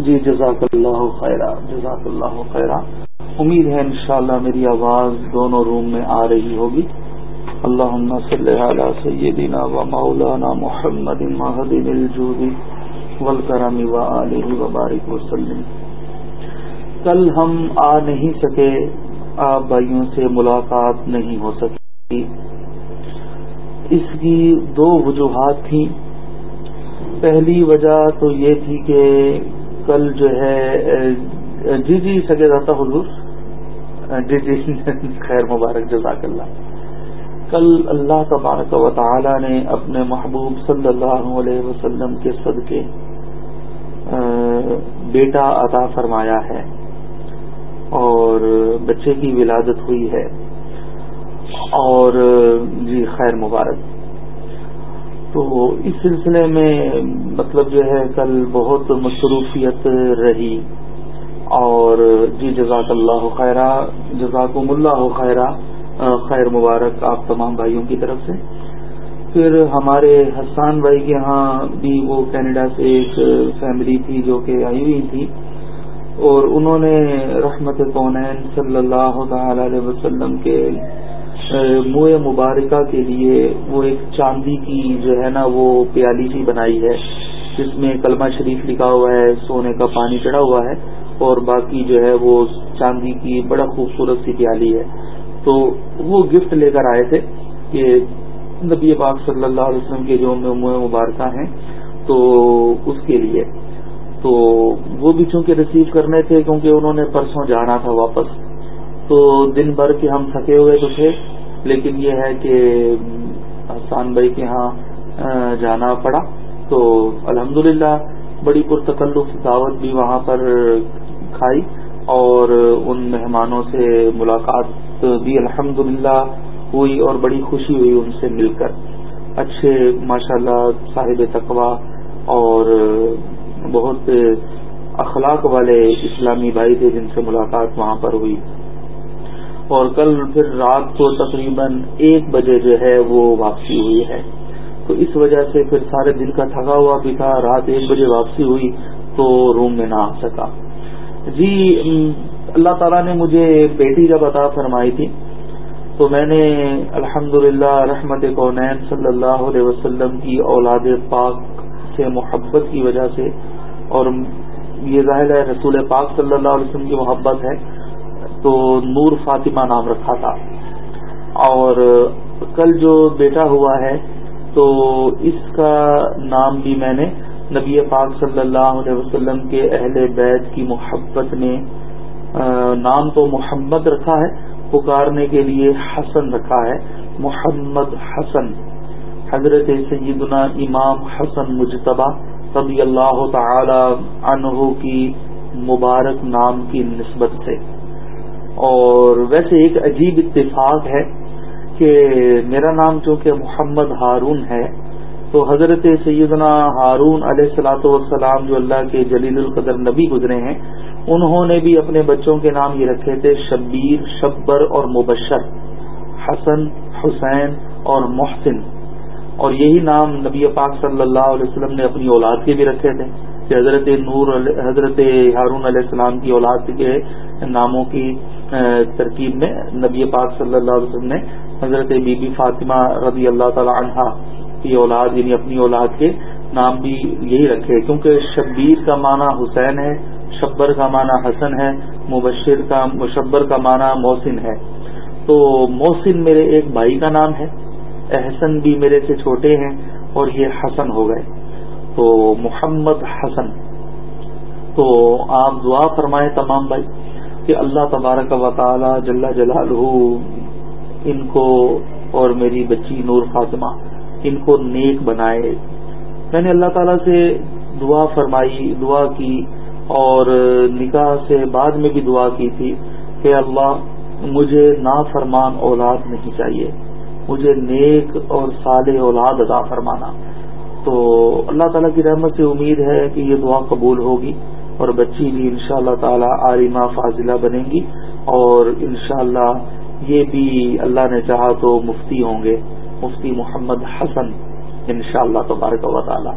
جی جزاک اللہ خیرہ، جزاک اللہ خیرہ۔ امید ہے انشاءاللہ میری آواز دونوں روم میں آ رہی ہوگی۔ اللہ صلی علی سیدنا و مولانا محمد مہدین الجودی والکرم و آلہ وبارک وسلم۔ کل ہم آ نہیں سکے آپ بھائیوں سے ملاقات نہیں ہو سکی۔ اس کی دو وجوہات تھیں۔ پہلی وجہ تو یہ تھی کہ کل جو ہے جی جی سگے رہتا حضور۔ جی جی خیر مبارک، جزاک اللہ۔ کل اللہ تبارک و تعالی نے اپنے محبوب صلی اللہ علیہ وسلم کے صدقے بیٹا عطا فرمایا ہے اور بچے کی ولادت ہوئی ہے۔ اور جی خیر مبارک۔ تو اس سلسلے میں مطلب جو ہے کل بہت مصروفیت رہی اور جی جزاک اللہ خیرہ، جزاکم اللہ خیرہ خیر مبارک آپ تمام بھائیوں کی طرف سے۔ پھر ہمارے حسان بھائی کے ہاں بھی وہ کینیڈا سے ایک فیملی تھی جو کہ آئی ہوئی تھی اور انہوں نے رحمت کونین صلی اللہ تعالی علیہ وسلم کے منہ مبارکہ کے لیے وہ ایک چاندی کی جو ہے نا وہ پیالی سی بنائی ہے، جس میں کلمہ شریف لکھا ہوا ہے، سونے کا پانی چڑھا ہوا ہے اور باقی جو ہے وہ چاندی کی بڑا خوبصورت سی پیالی ہے۔ تو وہ گفٹ لے کر آئے تھے کہ نبی پاک صلی اللہ علیہ وسلم کے جو منہ مبارکہ ہیں، تو اس کے لیے۔ تو وہ بھی چونکہ ریسیو کرنے تھے کیونکہ انہوں نے پرسوں جانا تھا واپس تو دن بھر کے ہم تھکے ہوئے تو تھے، لیکن یہ ہے کہ حسان بھائی کے ہاں جانا پڑا۔ تو الحمدللہ بڑی پرتکلف دعوت بھی وہاں پر کھائی اور ان مہمانوں سے ملاقات بھی الحمدللہ ہوئی اور بڑی خوشی ہوئی ان سے مل کر۔ اچھے ماشاءاللہ صاحب تقوا اور بہت اخلاق والے اسلامی بھائی تھے جن سے ملاقات وہاں پر ہوئی۔ اور کل پھر رات کو تقریباً ایک بجے جو ہے وہ واپسی ہوئی ہے۔ تو اس وجہ سے پھر سارے دن کا تھکا ہوا بھی تھا، رات ایک بجے واپسی ہوئی تو روم میں نہ آ سکا۔ جی اللہ تعالیٰ نے مجھے بیٹی جب عطا فرمائی تھی تو میں نے الحمد للہ رحمت کونین صلی اللہ علیہ وسلم کی اولاد پاک سے محبت کی وجہ سے اور یہ ظاہر ہے رسول پاک صلی اللہ علیہ وسلم کی محبت ہے۔ تو نور فاطمہ نام رکھا تھا۔ اور کل جو بیٹا ہوا ہے، تو اس کا نام بھی میں نے نبی پاک صلی اللہ علیہ وسلم کے اہل بیت کی محبت میں نام تو محمد رکھا ہے، پکارنے کے لیے حسن رکھا ہے۔ محمد حسن، حضرت سیدنا امام حسن مجتبہ رضی اللہ تعالی عنہ کی مبارک نام کی نسبت سے۔ اور ویسے ایک عجیب اتفاق ہے کہ میرا نام چونکہ محمد ہارون ہے، تو حضرت سیدنا ہارون علیہ السلاۃ والسلام جو اللہ کے جلیل القدر نبی گزرے ہیں، انہوں نے بھی اپنے بچوں کے نام یہ رکھے تھے، شبیر، شبر اور مبشر، حسن، حسین اور محسن۔ اور یہی نام نبی پاک صلی اللہ علیہ وسلم نے اپنی اولاد کے بھی رکھے تھے، کہ حضرت نور حضرت ہارون علیہ السلام کی اولاد کے ناموں کی ترکیب میں نبی پاک صلی اللہ علیہ وسلم نے حضرت بی بی فاطمہ رضی اللہ تعالی عنہ کی اولاد یعنی اپنی اولاد کے نام بھی یہی رکھے، کیونکہ شبیر کا معنی حسین ہے، شبر کا معنی حسن ہے، مبشر کا، مشبر کا معنی محسن ہے۔ تو محسن میرے ایک بھائی کا نام ہے، احسن بھی میرے سے چھوٹے ہیں اور یہ حسن ہو گئے۔ تو محمد حسن۔ تو آپ دعا فرمائیں تمام بھائی۔ کہ اللہ تبارک و تعالی جل جلال ان کو اور میری بچی نور فاطمہ ان کو نیک بنائے۔ میں نے اللہ تعالی سے دعا فرمائی، دعا کی اور نکاح سے بعد میں بھی دعا کی تھی کہ اللہ مجھے نا فرمان اولاد نہیں چاہیے، مجھے نیک اور صالح اولاد ادا فرمانا۔ تو اللہ تعالیٰ کی رحمت سے امید ہے کہ یہ دعا قبول ہوگی۔ اور بچی بھی ان شاء اللہ تعالی عالمہ فاضلہ بنے گی اور انشاءاللہ یہ بھی اللہ نے چاہا تو مفتی ہوں گے، مفتی محمد حسن ان شاء اللہ تبارک و تعالی۔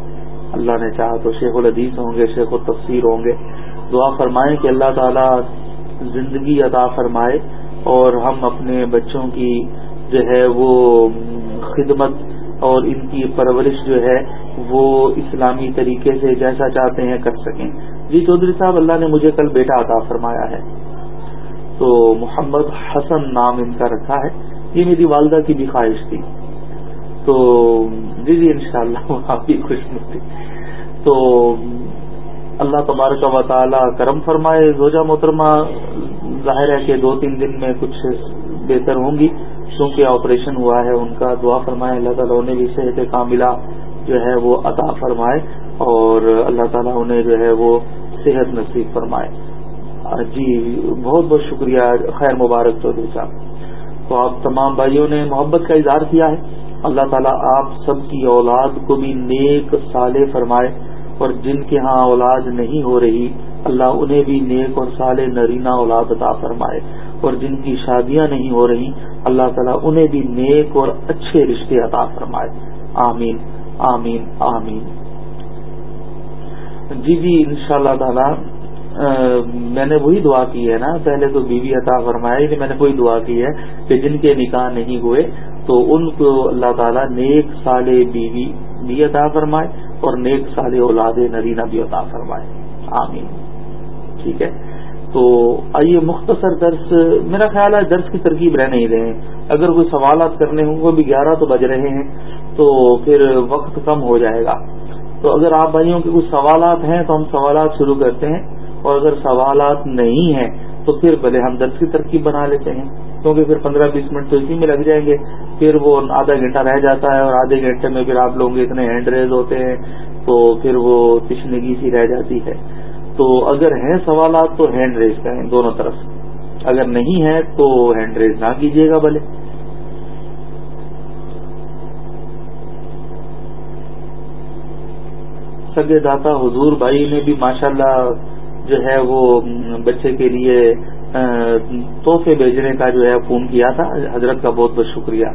اللہ نے چاہا تو شیخ الحدیث ہوں گے، شیخ التفسیر ہوں گے۔ دعا فرمائیں کہ اللہ تعالیٰ زندگی عطا فرمائے اور ہم اپنے بچوں کی جو ہے وہ خدمت اور ان کی پرورش جو ہے وہ اسلامی طریقے سے جیسا چاہتے ہیں کر سکیں۔ جی چودھری صاحب، اللہ نے مجھے کل بیٹا عطا فرمایا ہے۔ تو محمد حسن نام ان کا رکھا ہے۔ یہ میری والدہ کی بھی خواہش تھی۔ تو جی جی ان شاء اللہ آپ کی خوش متی تو اللہ تبارک و تعالی کرم فرمائے۔ زوجہ محترمہ، ظاہر ہے کہ دو تین دن میں کچھ بہتر ہوں گی۔ کیونکہ آپریشن ہوا ہے، ان کا دعا فرمائے۔ اللہ تعالیٰ انہیں بھی صحت کاملہ جو ہے وہ عطا فرمائے۔ اور اللہ تعالیٰ انہیں جو ہے وہ صحت نصیب فرمائے۔ جی بہت بہت شکریہ، خیر مبارک چودھری صاحب۔ تو آپ تمام بھائیوں نے محبت کا اظہار کیا ہے۔ اللہ تعالیٰ آپ سب کی اولاد کو بھی نیک سالے فرمائے۔ اور جن کے ہاں اولاد نہیں ہو رہی، اللہ انہیں بھی نیک اور سالے نرینا اولاد عطا فرمائے۔ اور جن کی شادیاں نہیں ہو رہی، اللہ تعالیٰ انہیں بھی نیک اور اچھے رشتے عطا فرمائے۔ آمین آمین آمین۔ جی جی ان شاء اللہ تعالی میں نے وہی دعا کی ہے نا، پہلے تو بیوی عطا فرمایا میں نے وہی دعا کی ہے کہ جن کے نکاح نہیں ہوئے، تو ان کو اللہ تعالیٰ نیک سال بیوی بھی عطا فرمائے اور نیک سال اولاد نرینہ بھی عطا فرمائے۔ آمین۔ ٹھیک ہے؟ تو آئیے مختصر درس، میرا خیال ہے درس کی ترکیب رہ نہیں رہے اگر کوئی سوالات کرنے ہوں، وہ بھی گیارہ تو بج رہے ہیں، تو پھر وقت کم ہو جائے گا۔ تو اگر آپ بھائیوں کے کچھ سوالات ہیں تو ہم سوالات شروع کرتے ہیں اور اگر سوالات نہیں ہیں تو پھر بھلے ہم درس کی ترکیب بنا لیتے ہیں کیونکہ پھر پندرہ بیس منٹ تو اسی میں لگ جائیں گے پھر وہ آدھا گھنٹہ رہ جاتا ہے اور آدھے گھنٹے میں پھر آپ لوگ اتنے ہینڈ ریز ہوتے ہیں تو پھر وہ تشنگی سی رہ جاتی ہے۔ تو اگر ہیں سوالات تو ہینڈ ریز کریں دونوں طرف۔ اگر نہیں ہے تو ہینڈ ریز نہ کیجیے گا بھلے سگے داتا حضور بھائی نے بھی ماشاءاللہ جو ہے وہ بچے کے لیے تحفے بھیجنے کا جو ہے فون کیا تھا۔ حضرت کا بہت بہت شکریہ۔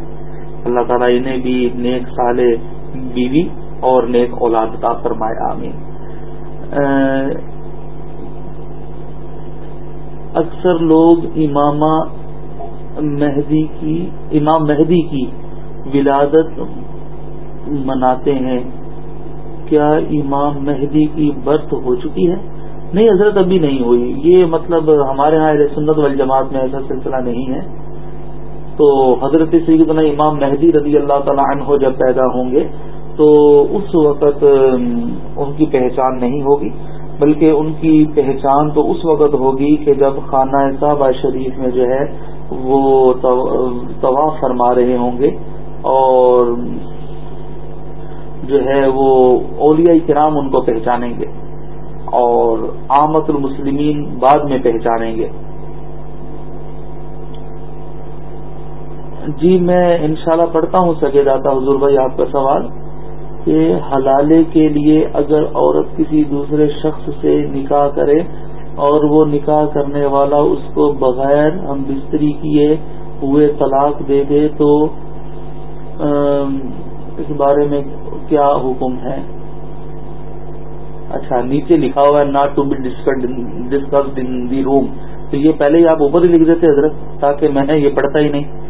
اللہ تعالیٰ انہیں بھی نیک سال بیوی اور نیک اولاد کا فرمائے، آمین۔ اکثر لوگ امام مہدی کی، امام مہدی کی ولادت مناتے ہیں۔ کیا امام مہدی کی برت ہو چکی ہے؟ نہیں، حضرت ابھی نہیں ہوئی۔ یہ مطلب ہمارے ہاں سنت والجماعت میں ایسا سلسلہ نہیں ہے۔ تو حضرت سیدنا امام مہدی رضی اللہ تعالیٰ عنہ جب پیدا ہوں گے، تو اس وقت ان کی پہچان نہیں ہوگی، بلکہ ان کی پہچان تو اس وقت ہوگی کہ جب خانہ صاحبہ شریف میں جو ہے، وہ طواف فرما رہے ہوں گے اور جو ہے وہ اولیاء کرام ان کو پہچانیں گے اور آمد المسلمین بعد میں پہچانیں گے۔ جی میں انشاءاللہ پڑھتا ہوں سگے داتا حضور بھائی، آپ کا سوال کہ حلالے کے لیے اگر عورت کسی دوسرے شخص سے نکاح کرے اور وہ نکاح کرنے والا اس کو بغیر ہم بستری کیے ہوئے طلاق دے دے تو اس بارے میں کیا حکم ہے؟ اچھا نیچے لکھا ہوا ہے not to be discussed in the room تو یہ پہلے ہی آپ اوپر ہی لکھ دیتے حضرت، تاکہ میں نے یہ پڑھتا ہی نہیں۔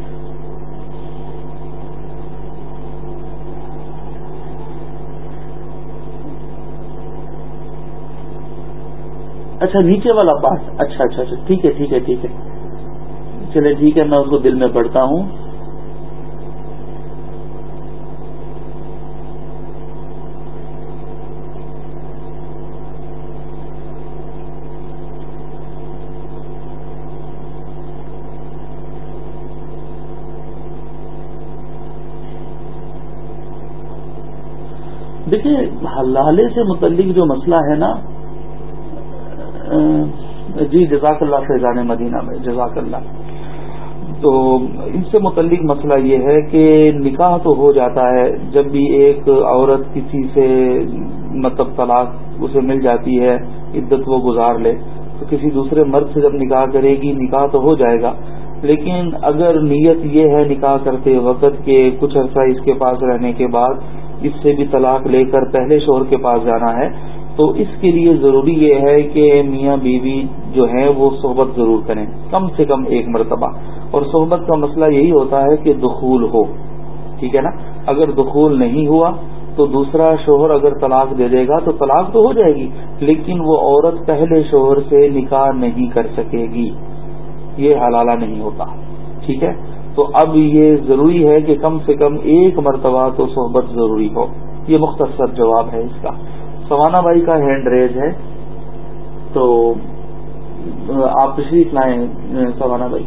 اچھا نیچے والا پارٹ اچھا اچھا اچھا ٹھیک ہے ٹھیک ہے ٹھیک ہے۔ چلے، ٹھیک ہے، میں اس کو دل میں پڑھتا ہوں دیکھیے حلالے سے متعلق جو مسئلہ ہے نا جی جزاک اللہ فیضان مدینہ میں، جزاک اللہ۔ تو ان سے متعلق مسئلہ یہ ہے کہ نکاح تو ہو جاتا ہے، جب بھی ایک عورت کسی سے مطلب طلاق اسے مل جاتی ہے، عدت وہ گزار لے، تو کسی دوسرے مرد سے جب نکاح کرے گی، نکاح تو ہو جائے گا۔ لیکن اگر نیت یہ ہے نکاح کرتے وقت کہ کچھ عرصہ اس کے پاس رہنے کے بعد اس سے بھی طلاق لے کر پہلے شوہر کے پاس جانا ہے۔ تو اس کے لیے ضروری یہ ہے کہ میاں بیوی جو ہے وہ صحبت ضرور کریں، کم سے کم ایک مرتبہ۔ اور صحبت کا مسئلہ یہی ہوتا ہے کہ دخول ہو، ٹھیک ہے نا؟ اگر دخول نہیں ہوا تو دوسرا شوہر اگر طلاق دے دے گا تو طلاق تو ہو جائے گی، لیکن وہ عورت پہلے شوہر سے نکاح نہیں کر سکے گی۔ یہ حلالہ نہیں ہوتا، ٹھیک ہے؟ تو اب یہ ضروری ہے کہ کم سے کم ایک مرتبہ تو صحبت ضروری ہو۔ یہ مختصر جواب ہے اس کا۔ سوانا بھائی کا ہینڈ ریز ہے۔ تو آپ تشریف لائیں، سوانا بھائی۔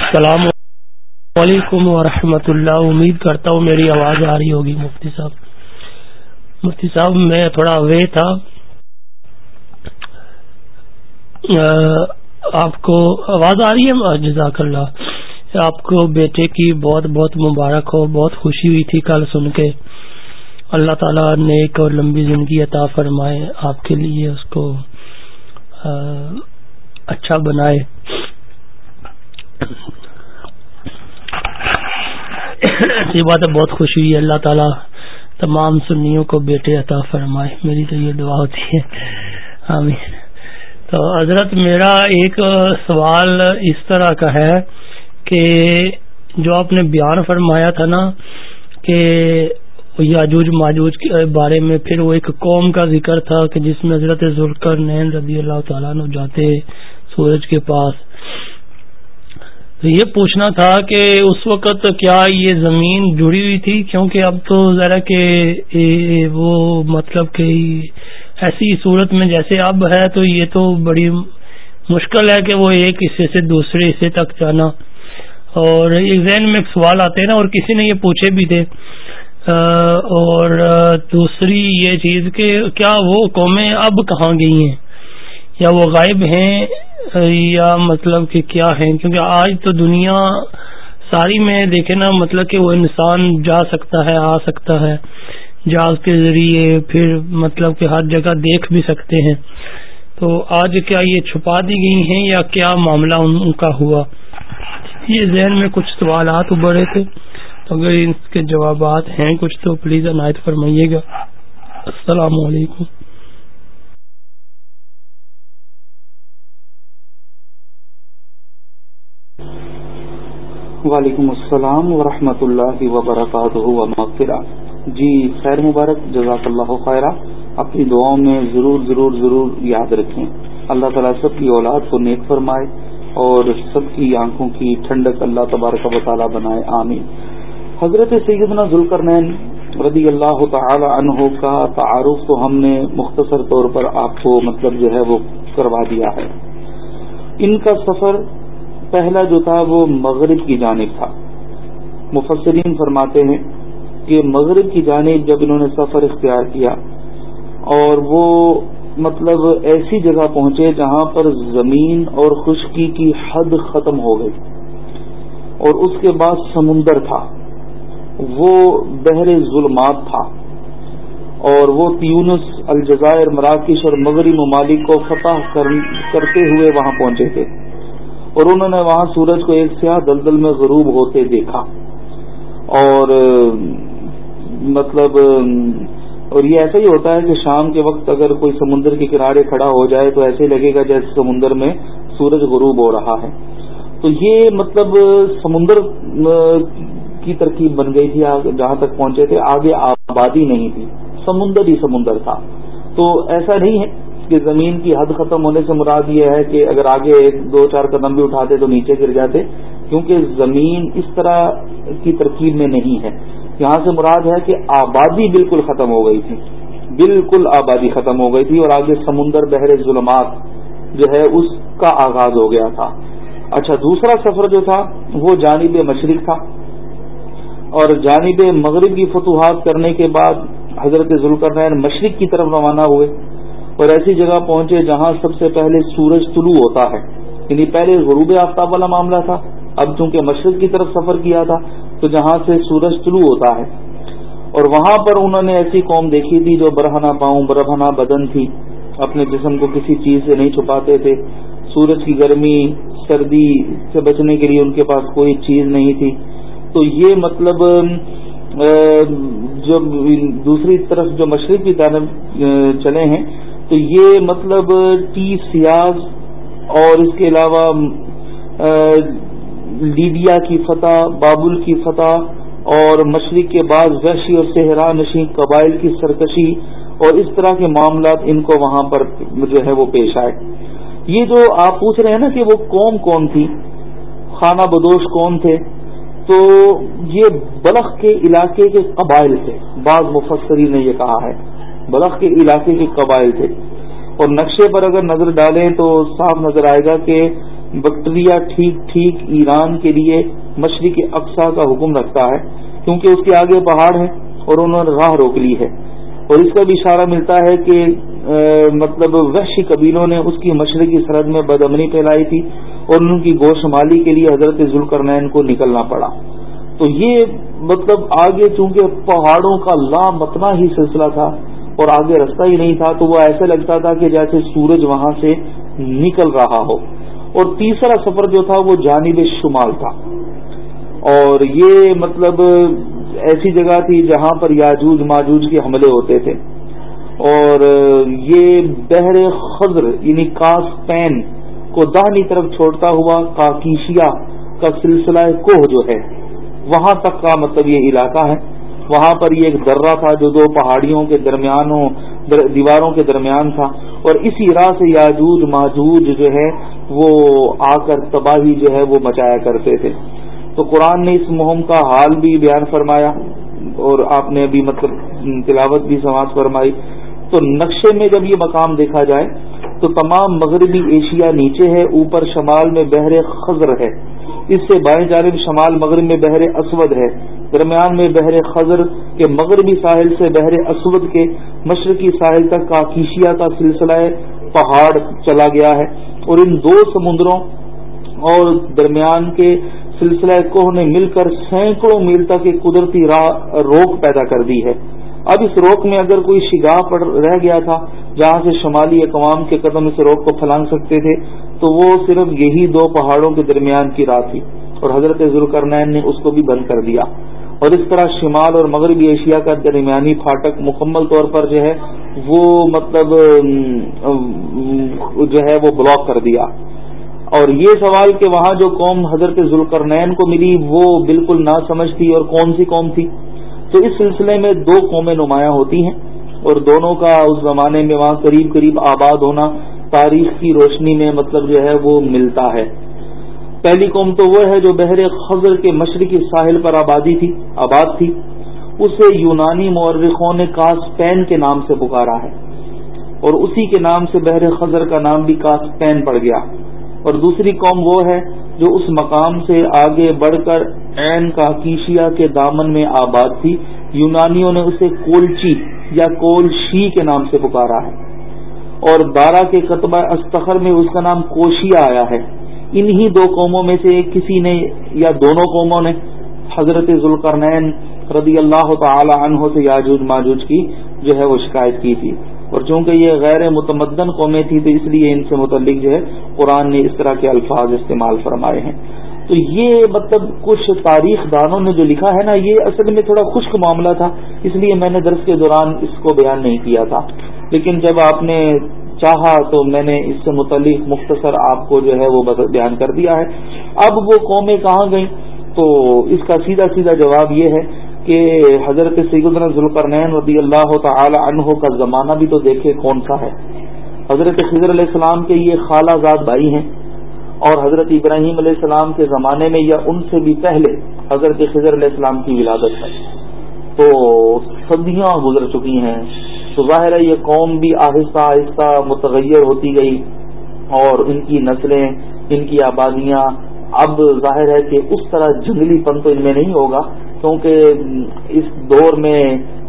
السلام علیکم ورحمۃ اللہ۔ امید کرتا ہوں میری آواز آ رہی ہوگی، مفتی صاحب۔ مفتی صاحب، میں تھوڑا وے تھا۔ آپ کو آواز آ رہی ہے؟ جزاک اللہ۔ آپ کو بیٹے کی بہت بہت مبارک ہو، بہت خوشی ہوئی تھی کل سن کے۔ اللہ تعالیٰ نے ایک اور لمبی زندگی عطا فرمائے آپ کے لیے، اس کو اچھا بنائے۔ یہ بات بہت خوشی ہوئی، اللہ تعالیٰ تمام سنیوں کو بیٹے عطا فرمائے۔ میری تو یہ دعا ہوتی ہے۔ آمین۔ تو حضرت، میرا ایک سوال اس طرح کا ہے کہ جو آپ نے بیان فرمایا تھا نا کہ یاجوج ماجوج کے بارے میں، پھر وہ ایک قوم کا ذکر تھا کہ جس میں حضرت ذوالکر نین رضی اللہ تعالیٰ نے جاتے سورج کے پاس۔ تو یہ پوچھنا تھا کہ اس وقت کیا یہ زمین جڑی ہوئی تھی؟ کیونکہ اب تو ذرا کہ وہ مطلب کہ ایسی صورت میں جیسے اب ہے تو یہ تو بڑی مشکل ہے کہ وہ ایک حصے سے دوسرے حصے تک جانا۔ اور ایک ذہن میں سوال آتے ہیں نا، اور کسی نے یہ پوچھے بھی تھے۔ اور دوسری یہ چیز کہ کیا وہ قومیں اب کہاں گئی ہیں؟ یا وہ غائب ہیں یا مطلب کہ کیا ہیں؟ کیونکہ آج تو دنیا ساری میں دیکھے نا مطلب کہ وہ انسان جا سکتا ہے، آ سکتا ہے جہاز کے ذریعے پھر مطلب کہ ہر جگہ دیکھ بھی سکتے ہیں۔ تو آج کیا یہ چھپا دی گئی ہیں یا کیا معاملہ ان کا ہوا؟ یہ ذہن میں کچھ سوالات ابھرے تھے۔ تو اگر اس کے جوابات ہیں کچھ تو پلیز عنایت فرمائیے گا۔ السلام علیکم۔ وعلیکم السلام ورحمۃ اللہ وبرکاتہ جی خیر مبارک، جزاک اللہ خیرہ۔ اپنی دعاؤں میں ضرور ضرور ضرور یاد رکھیں۔ اللہ تعالیٰ سب کی اولاد کو نیک فرمائے اور سب کی آنکھوں کی ٹھنڈک اللہ تبارک و تعالیٰ بنائے، آمین۔ حضرت سیدنا ذوالکر رضی اللہ تعالی عنہ کا تعارف تو ہم نے مختصر طور پر آپ کو مطلب جو ہے وہ کروا دیا ہے۔ ان کا سفر پہلا جو تھا وہ مغرب کی جانب تھا۔ مفسرین فرماتے ہیں کہ مغرب کی جانب جب انہوں نے سفر اختیار کیا اور وہ مطلب ایسی جگہ پہنچے جہاں پر زمین اور خشکی کی حد ختم ہو گئی اور اس کے بعد سمندر تھا۔ وہ بحر ظلمات تھا اور وہ تیونس، الجزائر، مراکش اور مغربی ممالک کو فتح کرتے ہوئے وہاں پہنچے تھے۔ اور انہوں نے وہاں سورج کو ایک سیاہ دلدل میں غروب ہوتے دیکھا اور مطلب اور یہ ایسا ہی ہوتا ہے کہ شام کے وقت اگر کوئی سمندر کے کنارے کھڑا ہو جائے تو ایسے لگے گا جیسے سمندر میں سورج غروب ہو رہا ہے۔ تو یہ مطلب سمندر کی ترکیب بن گئی تھی جہاں تک پہنچے تھے، آگے آبادی نہیں تھی، سمندر ہی سمندر تھا۔ تو ایسا نہیں ہے۔ کہ زمین کی حد ختم ہونے سے مراد یہ ہے کہ اگر آگے ایک دو چار قدم بھی اٹھاتے تو نیچے گر جاتے، کیونکہ زمین اس طرح کی ترکیب میں نہیں ہے۔ یہاں سے مراد ہے کہ آبادی بالکل ختم ہو گئی تھی۔ بالکل آبادی ختم ہو گئی تھی اور آگے سمندر بحر ظلمات جو ہے اس کا آغاز ہو گیا تھا۔ اچھا دوسرا سفر جو تھا وہ جانب مشرق تھا۔ اور جانب مغرب کی فتوحات کرنے کے بعد حضرت ذوالکرنین مشرق کی طرف روانہ ہوئے۔ اور ایسی جگہ پہنچے جہاں سب سے پہلے سورج طلوع ہوتا ہے۔ یعنی پہلے غروب آفتاب والا معاملہ تھا، اب چونکہ مشرق کی طرف سفر کیا تھا، تو جہاں سے سورج طلوع ہوتا ہے۔ اور وہاں پر انہوں نے ایسی قوم دیکھی تھی جو برہنا پاؤں برہنا بدن تھی، اپنے جسم کو کسی چیز سے نہیں چھپاتے تھے۔ سورج کی گرمی، سردی سے بچنے کے لیے ان کے پاس کوئی چیز نہیں تھی۔ تو یہ مطلب جب دوسری طرف جو مشرق کی طرف چلے ہیں تو یہ مطلب ٹی سیاز اور اس کے علاوہ لیڈیا کی فتح، بابل کی فتح اور مشرق کے بعد وحشی اور صحرا نشین قبائل کی سرکشی اور اس طرح کے معاملات ان کو وہاں پر جو ہے وہ پیش آئے۔ یہ جو آپ پوچھ رہے ہیں نا کہ وہ قوم کون تھی، خانہ بدوش کون تھے، تو یہ بلخ کے علاقے کے قبائل تھے۔ بعض مفسری نے یہ کہا ہے۔ بلخ کے علاقے کے قبائل تھے۔ اور نقشے پر اگر نظر ڈالیں تو صاف نظر آئے گا کہ بکٹریا ٹھیک ٹھیک ایران کے لیے مشرق اقسا کا حکم رکھتا ہے، کیونکہ اس کے آگے پہاڑ ہیں اور انہوں نے راہ روک لی ہے۔ اور اس کا بھی اشارہ ملتا ہے کہ مطلب وحشی قبیلوں نے اس کی مشرقی سرحد میں بدمنی پھیلائی تھی اور ان کی گوشت مالی کے لیے حضرت ذوالکرنین کو نکلنا پڑا۔ تو یہ مطلب آگے چونکہ پہاڑوں کا لا متنا ہی سلسلہ تھا اور آگے رستہ ہی نہیں تھا، تو وہ ایسے لگتا تھا کہ جیسے سورج وہاں سے نکل رہا ہو۔ اور تیسرا سفر جو تھا، وہ جانب شمال تھا۔ اور یہ مطلب ایسی جگہ تھی جہاں پر یاجوج ماجوج کے حملے ہوتے تھے۔ اور یہ بحر خضر یعنی کاس پین کو دہنی طرف چھوڑتا ہوا کاکیشیا کا سلسلہ کوہ جو ہے، وہاں تک کا مطلب یہ علاقہ ہے۔ وہاں پر یہ ایک درہ تھا جو دو پہاڑیوں کے درمیانوں دیواروں کے درمیان تھا۔ اور اسی راہ سے یاجوج، ماجوج جو ہے، وہ آ کر تباہی جو ہے، وہ مچایا کرتے تھے۔ تو قرآن نے اس مہم کا حال بھی بیان فرمایا، اور آپ نے ابھی مطلب تلاوت بھی سماج فرمائی۔ تو نقشے میں جب یہ مقام دیکھا جائے، تو تمام مغربی ایشیا نیچے ہے، اوپر شمال میں بحر خزر ہے۔ اس سے بائیں جانب شمال مغرب میں بحر اسود ہے۔ درمیان میں بحر خزر کے مغربی ساحل سے بحر اسود کے مشرقی ساحل تک کاکیشیا کا سلسلہ پہاڑ چلا گیا ہے اور ان دو سمندروں اور درمیان کے سلسلہ کوہ نے مل کر سینکڑوں میل تک ایک قدرتی روک پیدا کر دی ہے۔ اب اس روک میں اگر کوئی شگاہ پڑ رہ گیا تھا جہاں سے شمالی اقوام کے قدم اس روک کو پھلانگ سکتے تھے، تو وہ صرف یہی دو پہاڑوں کے درمیان کی رات تھی اور حضرت ذوالکرنین نے اس کو بھی بند کر دیا۔ اور اس طرح شمال اور مغربی ایشیا کا درمیانی پھاٹک مکمل طور پر جو ہے، وہ مطلب جو ہے، وہ بلاک کر دیا۔ اور یہ سوال کہ وہاں جو قوم حضرت ذوالکرنین کو ملی، وہ بالکل نہ سمجھ تھی اور کون سی قوم تھی؟ تو اس سلسلے میں دو قومیں نمایاں ہوتی ہیں اور دونوں کا اس زمانے میں وہاں قریب قریب آباد ہونا تاریخ کی روشنی میں مطلب جو ہے، وہ ملتا ہے۔ پہلی قوم تو وہ ہے جو بحر خزر کے مشرقی ساحل پر آبادی تھی، آباد تھی۔ اسے یونانی مورخوں نے کاسپین کے نام سے پکارا ہے۔ اور اسی کے نام سے بحر خزر کا نام بھی کاسپین پڑ گیا۔ اور دوسری قوم وہ ہے جو اس مقام سے آگے بڑھ کر عین کا کیشیا کے دامن میں آباد تھی۔ یونانیوں نے اسے کولچی یا کولشی کے نام سے پکارا ہے۔ اور دارا کے قطبہ استخر میں اس کا نام کوشیا آیا ہے۔ انہی دو قوموں میں سے کسی نے یا دونوں قوموں نے حضرت ذوالقرنین رضی اللہ تعالی عنہ سے یاجوج ماجوج کی جو ہے وہ شکایت کی تھی۔ اور چونکہ یہ غیر متمدن قومیں تھیں تو اس لیے ان سے متعلق جو ہے قرآن نے اس طرح کے الفاظ استعمال فرمائے ہیں۔ تو یہ مطلب کچھ تاریخ دانوں نے جو لکھا ہے نا، یہ اصل میں تھوڑا خشک معاملہ تھا، اس لیے میں نے درس کے دوران اس کو بیان نہیں کیا تھا۔ لیکن جب آپ نے چاہا تو میں نے اس سے متعلق مختصر آپ کو جو ہے وہ بیان کر دیا ہے۔ اب وہ قومیں کہاں گئیں؟ تو اس کا سیدھا سیدھا جواب یہ ہے کہ حضرت سیدنا ذوالقرنین رضی اللہ تعالی عنہ کا زمانہ بھی تو دیکھے کون سا ہے۔ حضرت خضر علیہ السلام کے یہ خالہ زاد بھائی ہیں اور حضرت ابراہیم علیہ السلام کے زمانے میں یا ان سے بھی پہلے حضرت خضر علیہ السلام کی ولادت ہے۔ تو صدیاں گزر چکی ہیں۔ تو ظاہر ہے یہ قوم بھی آہستہ آہستہ متغیر ہوتی گئی اور ان کی نسلیں، ان کی آبادیاں اب ظاہر ہے کہ اس طرح جنگلی پن تو ان میں نہیں ہوگا، کیونکہ اس دور میں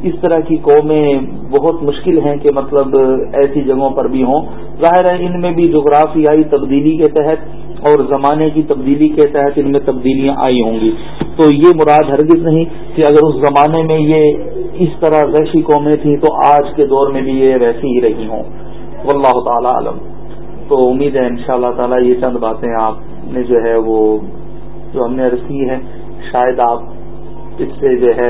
اس طرح کی قومیں بہت مشکل ہیں کہ مطلب ایسی جگہوں پر بھی ہوں۔ ظاہر ہے ان میں بھی جغرافیائی تبدیلی کے تحت اور زمانے کی تبدیلی کے تحت ان میں تبدیلیاں آئی ہوں گی۔ تو یہ مراد ہرگز نہیں کہ اگر اس زمانے میں یہ اس طرح ویسی قومیں تھیں تو آج کے دور میں بھی یہ ویسی ہی رہی ہوں۔ واللہ تعالی عالم۔ تو امید ہے ان شاء اللہ تعالیٰ یہ چند باتیں آپ نے جو ہے وہ جو ہم نے عرض کی ہے شاید آپ اس سے جو ہے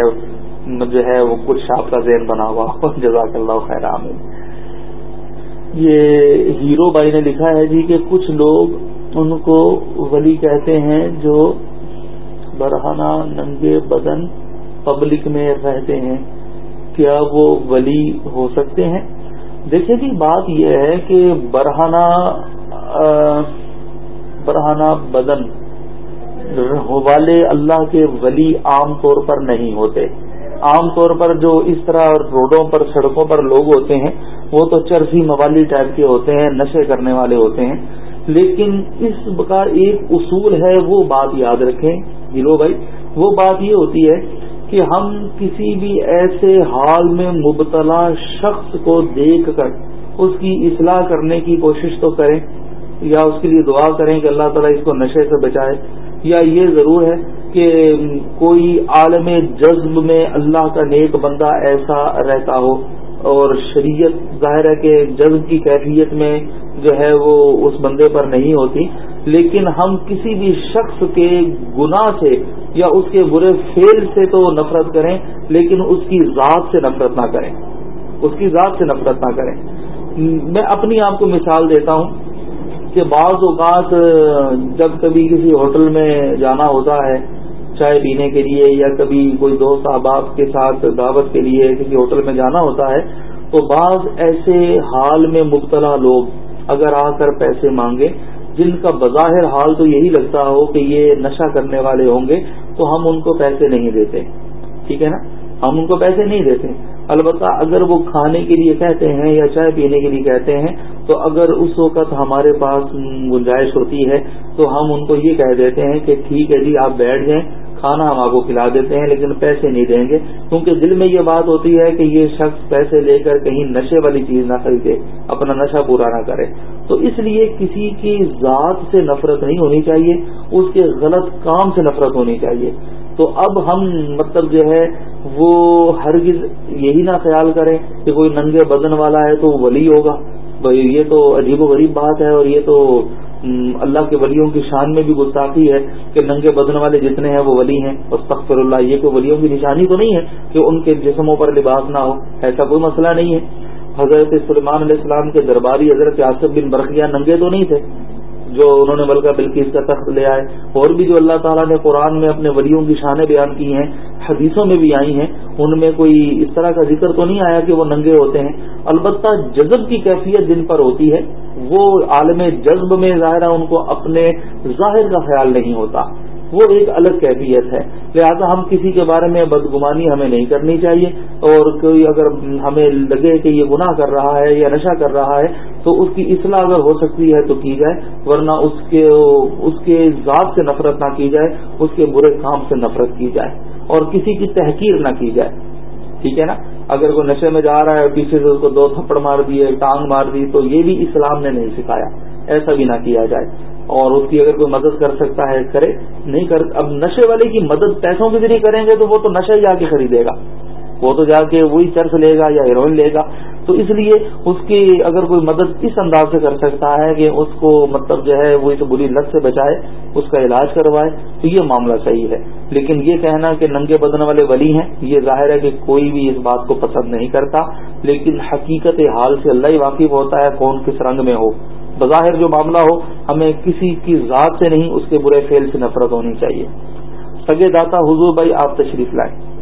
جو ہے وہ کچھ آپ کا ذہن بنا ہوا جزاک اللہ خیر عامد یہ ہیرو بھائی نے لکھا ہے جی کہ کچھ لوگ ان کو ولی کہتے ہیں جو برہانہ ننگے بدن پبلک میں رہتے ہیں۔ کیا وہ ولی ہو سکتے ہیں؟ دیکھیں جی بات یہ ہے کہ برہانہ برہانہ بدن والے اللہ کے ولی عام طور پر نہیں ہوتے۔ عام طور پر جو اس طرح روڈوں پر، سڑکوں پر لوگ ہوتے ہیں، وہ تو چرسی موالی ٹائپ کے ہوتے ہیں، نشے کرنے والے ہوتے ہیں۔ لیکن اس کا ایک اصول ہے، وہ بات یاد رکھیں۔ جی گلو بھائی، وہ بات یہ ہوتی ہے کہ ہم کسی بھی ایسے حال میں مبتلا شخص کو دیکھ کر اس کی اصلاح کرنے کی کوشش تو کریں یا اس کے لیے دعا کریں کہ اللہ تعالیٰ اس کو نشے سے بچائے یا یہ ضرور ہے کہ کوئی عالم جذب میں اللہ کا نیک بندہ ایسا رہتا ہو اور شریعت ظاہر ہے کہ جذب کی کیفیت میں جو ہے وہ اس بندے پر نہیں ہوتی لیکن ہم کسی بھی شخص کے گناہ سے یا اس کے برے فیل سے تو نفرت کریں، لیکن اس کی ذات سے نفرت نہ کریں۔ اس کی ذات سے نفرت نہ کریں۔ میں اپنی آپ کو مثال دیتا ہوں کہ بعض اوقات جب کبھی کسی ہوٹل میں جانا ہوتا ہے چائے پینے کے لیے یا کبھی کوئی دوست احباب کے ساتھ دعوت کے لیے کسی ہوٹل میں جانا ہوتا ہے، تو بعض ایسے حال میں مبتلا لوگ اگر آ کر پیسے مانگے جن کا بظاہر حال تو یہی لگتا ہو کہ یہ نشہ کرنے والے ہوں گے، تو ہم ان کو پیسے نہیں دیتے۔ ٹھیک ہے نا؟ ہم ان کو پیسے نہیں دیتے۔ البتہ اگر وہ کھانے کے لیے کہتے ہیں یا چائے پینے کے لیے کہتے ہیں، تو اگر اس وقت ہمارے پاس گنجائش ہوتی ہے، تو ہم ان کو یہ کہہ دیتے ہیں کہ ٹھیک ہے جی آپ بیٹھ جائیں۔ کھانا ہم آپ کو کھلا دیتے ہیں لیکن پیسے نہیں دیں گے۔ کیونکہ دل میں یہ بات ہوتی ہے کہ یہ شخص پیسے لے کر کہیں نشے والی چیز نہ خریدے، اپنا نشہ پورا نہ کرے۔ تو اس لیے کسی کی ذات سے نفرت نہیں ہونی چاہیے، اس کے غلط کام سے نفرت ہونی چاہیے۔ تو اب ہم مطلب جو ہے، وہ ہرگز یہی نہ خیال کریں کہ کوئی ننگے بدن والا ہے تو وہ ولی ہوگا۔ بھائی، یہ تو عجیب و غریب بات ہے اور یہ تو اللہ کے ولیوں کی شان میں بھی گستاخی ہے کہ ننگے بدن والے جتنے ہیں وہ ولی ہیں اور تخر اللہ، یہ کوئی ولیوں کی نشانی تو نہیں ہے کہ ان کے جسموں پر لباس نہ ہو، ایسا کوئی مسئلہ نہیں ہے۔ حضرت سلمان علیہ السلام کے درباری حضرت آصف بن برقیہ ننگے تو نہیں تھے، جو انہوں نے ملکہ بلکیز کا تخت لے آئے۔ اور بھی جو اللہ تعالیٰ نے قرآن میں اپنے ولیوں کی شانیں بیان کی ہیں، حدیثوں میں بھی آئی ہیں، ان میں کوئی اس طرح کا ذکر تو نہیں آیا کہ وہ ننگے ہوتے ہیں۔ البتہ جذب کی کیفیت جن پر ہوتی ہے وہ عالم جذب میں ظاہرہ ان کو اپنے ظاہر کا خیال نہیں ہوتا۔ وہ ایک الگ کیفیت ہے۔ لہذا ہم کسی کے بارے میں بدگمانی ہمیں نہیں کرنی چاہیے، اور کوئی اگر ہمیں لگے کہ یہ گناہ کر رہا ہے یا نشہ کر رہا ہے، تو اس کی اصلاح اگر ہو سکتی ہے تو کی جائے، ورنہ اس کے اس کے ذات سے نفرت نہ کی جائے، اس کے برے کام سے نفرت کی جائے، اور کسی کی تحقیر نہ کی جائے۔ ٹھیک ہے نا؟ اگر کوئی نشے میں جا رہا ہے پیچھے سے اس کو دو تھپڑ مار دیے ٹانگ مار دی، تو یہ بھی اسلام نے نہیں سکھایا۔ ایسا بھی نہ کیا جائے۔ اور اس کی اگر کوئی مدد کر سکتا ہے، کرے۔ نہیں کر، اب نشے والے کی مدد پیسوں کے ذریعے کریں گے تو وہ تو نشے جا کے خریدے گا۔ وہ تو جا کے وہی چرس لے گا یا ہیروئن لے گا۔ تو اس لیے اس کی اگر کوئی مدد اس انداز سے کر سکتا ہے کہ اس کو مطلب جو ہے وہ اس بری لت سے بچائے، اس کا علاج کروائے، تو یہ معاملہ صحیح ہے۔ لیکن یہ کہنا کہ ننگے بدن والے ولی ہیں، یہ ظاہر ہے کہ کوئی بھی اس بات کو پسند نہیں کرتا۔ لیکن حقیقت حال سے اللہ ہی واقف ہوتا ہے کون کس رنگ میں ہو۔ بظاہر جو معاملہ ہو، ہمیں کسی کی ذات سے نہیں، اس کے برے فیل سے نفرت ہونی چاہیے۔ سگے داتا حضور بھائی، آپ تشریف لائیں۔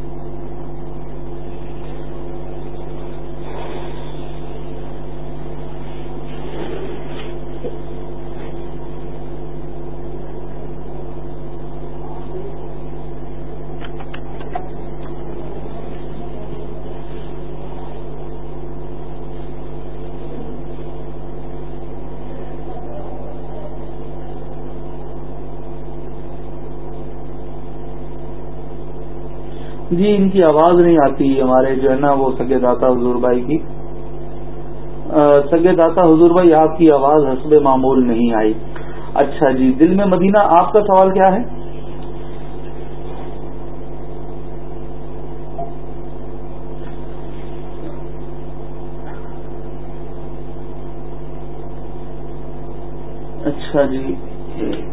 جی ان کی آواز نہیں آتی ہمارے جو ہے نا وہ سگے داتا حضور بھائی کی۔ سگے داتا حضور بھائی، آپ کی آواز حسب معمول نہیں آئی۔ اچھا جی دل میں مدینہ، آپ کا سوال کیا ہے؟ اچھا جی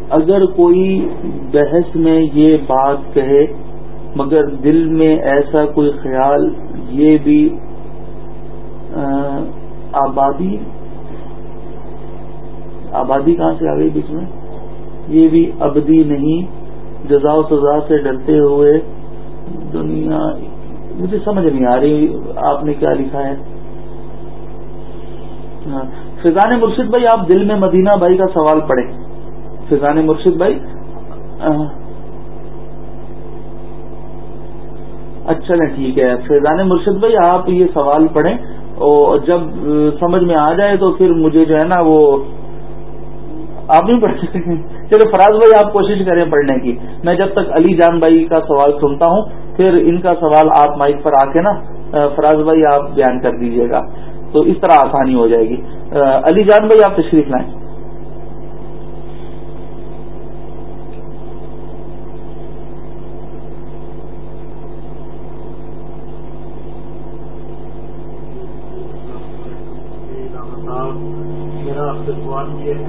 اگر کوئی بحث میں یہ بات کہے مگر دل میں ایسا کوئی خیال، یہ بھی آبادی آبادی کہاں سے آ گئی بیچ میں؟ یہ بھی ابدی نہیں، جزا و سزا سے ڈرتے ہوئے دنیا، مجھے سمجھ نہیں آ رہی، آپ نے کیا لکھا ہے؟ فضان مرشد بھائی، آپ دل میں مدینہ بھائی کا سوال پڑھیں۔ فضان مرشد بھائی اچھا نا ٹھیک ہے۔ فیضان مرشد بھائی، آپ یہ سوال پڑھیں۔ اور جب سمجھ میں آ جائے تو پھر مجھے جو ہے نا وہ آپ نہیں پڑھ سکتے چلو فراز بھائی، آپ کوشش کریں پڑھنے کی۔ میں جب تک علی جان بھائی کا سوال سنتا ہوں، پھر ان کا سوال آپ مائک پر آ کے نا، فراز بھائی، آپ بیان کر دیجیے گا۔ تو اس طرح آسانی ہو جائے گی۔ علی جان بھائی، آپ تشریف لائیں۔ مبارک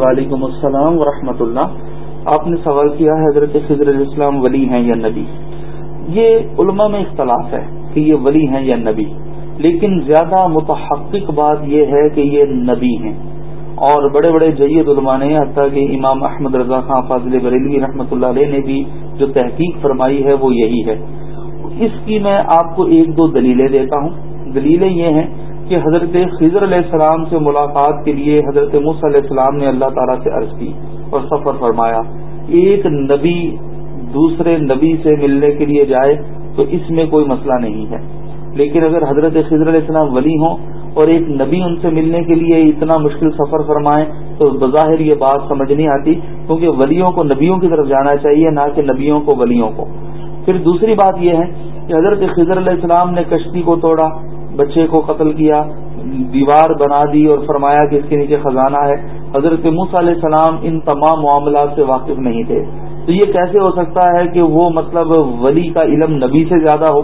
وعلیکم السلام ورحمۃ اللہ آپ نے سوال کیا ہے حضرت فضر الاسلام ولی ہیں یا نبی؟ یہ علماء میں اختلاف ہے کہ یہ ولی ہیں یا نبی، لیکن زیادہ متحقق بات یہ ہے کہ یہ نبی ہیں۔ اور بڑے بڑے جید علماء نے، حتیٰ کہ امام احمد رضا خان فاضل بریلوی رحمۃ اللہ علیہ نے بھی جو تحقیق فرمائی ہے وہ یہی ہے۔ اس کی میں آپ کو ایک دو دلیلیں دیتا ہوں۔ دلیلیں یہ ہیں کہ حضرت خضر علیہ السلام سے ملاقات کے لیے حضرت مص علیہ السلام نے اللہ تعالیٰ سے عرض کی اور سفر فرمایا۔ ایک نبی دوسرے نبی سے ملنے کے لیے جائے تو اس میں کوئی مسئلہ نہیں ہے۔ لیکن اگر حضرت خضر علیہ السلام ولی ہوں اور ایک نبی ان سے ملنے کے لیے اتنا مشکل سفر فرمائیں تو بظاہر یہ بات سمجھ نہیں آتی، کیونکہ ولیوں کو نبیوں کی طرف جانا چاہیے، نہ کہ نبیوں کو ولیوں کو۔ پھر دوسری بات یہ ہے کہ حضرت خضر علیہ السلام نے کشتی کو توڑا۔ بچے کو قتل کیا، دیوار بنا دی اور فرمایا کہ اس کے نیچے خزانہ ہے۔ حضرت مس علیہ السلام ان تمام معاملات سے واقف نہیں تھے۔ تو یہ کیسے ہو سکتا ہے کہ وہ مطلب ولی کا علم نبی سے زیادہ ہو؟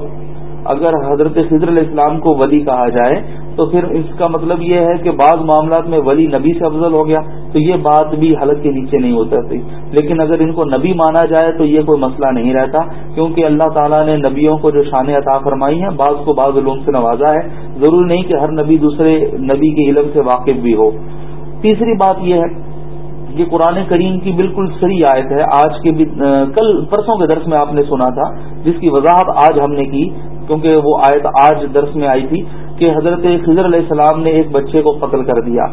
اگر حضرت خضر علیہ السلام کو ولی کہا جائے تو پھر اس کا مطلب یہ ہے کہ بعض معاملات میں ولی نبی سے افضل ہو گیا تو یہ بات بھی حلق کے نیچے نہیں ہو سکتی لیکن اگر ان کو نبی مانا جائے تو یہ کوئی مسئلہ نہیں رہتا، کیونکہ اللہ تعالیٰ نے نبیوں کو جو شان عطا فرمائی ہیں، بعض کو بعض علوم سے نوازا ہے۔ ضرور نہیں کہ ہر نبی دوسرے نبی کے علم سے واقف بھی ہو۔ تیسری بات یہ ہے یہ قرآن کریم کی بالکل صحیح آیت ہے۔ آج کے بھی کل، پرسوں کے درس میں آپ نے سنا تھا، جس کی وضاحت آج ہم نے کی، کیونکہ وہ آیت آج درس میں آئی تھی۔ کہ حضرت خضر علیہ السلام نے ایک بچے کو قتل کر دیا۔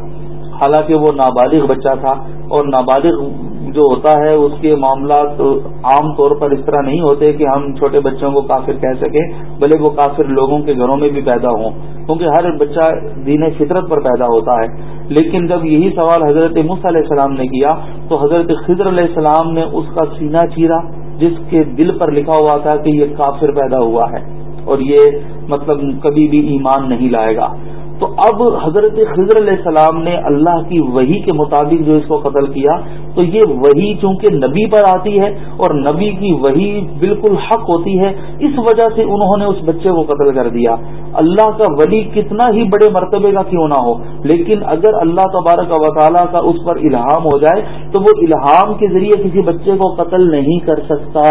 حالانکہ وہ نابالغ بچہ تھا اور نابالغ جو ہوتا ہے، اس کے معاملات عام طور پر اس طرح نہیں ہوتے کہ ہم چھوٹے بچوں کو کافر کہہ سکیں بھلے وہ کافر لوگوں کے گھروں میں بھی پیدا ہوں۔ کیونکہ ہر بچہ دین فطرت پر پیدا ہوتا ہے۔ لیکن جب یہی سوال حضرت مص علیہ السلام نے کیا، تو حضرت خضر علیہ السلام نے اس کا سینہ چیرا، جس کے دل پر لکھا ہوا تھا کہ یہ کافر پیدا ہوا ہے۔ اور یہ مطلب کبھی بھی ایمان نہیں لائے گا۔ تو اب حضرت خضر علیہ السلام نے اللہ کی وہی کے مطابق جو اس کو قتل کیا، تو یہ وہی چونکہ نبی پر آتی ہے اور نبی کی وہی بالکل حق ہوتی ہے، اس وجہ سے انہوں نے اس بچے کو قتل کر دیا۔ اللہ کا ولی کتنا ہی بڑے مرتبے کا کیوں نہ ہو، لیکن اگر اللہ تبارک و تعالیٰ کا اس پر الہام ہو جائے، تو وہ الہام کے ذریعے کسی بچے کو قتل نہیں کر سکتا۔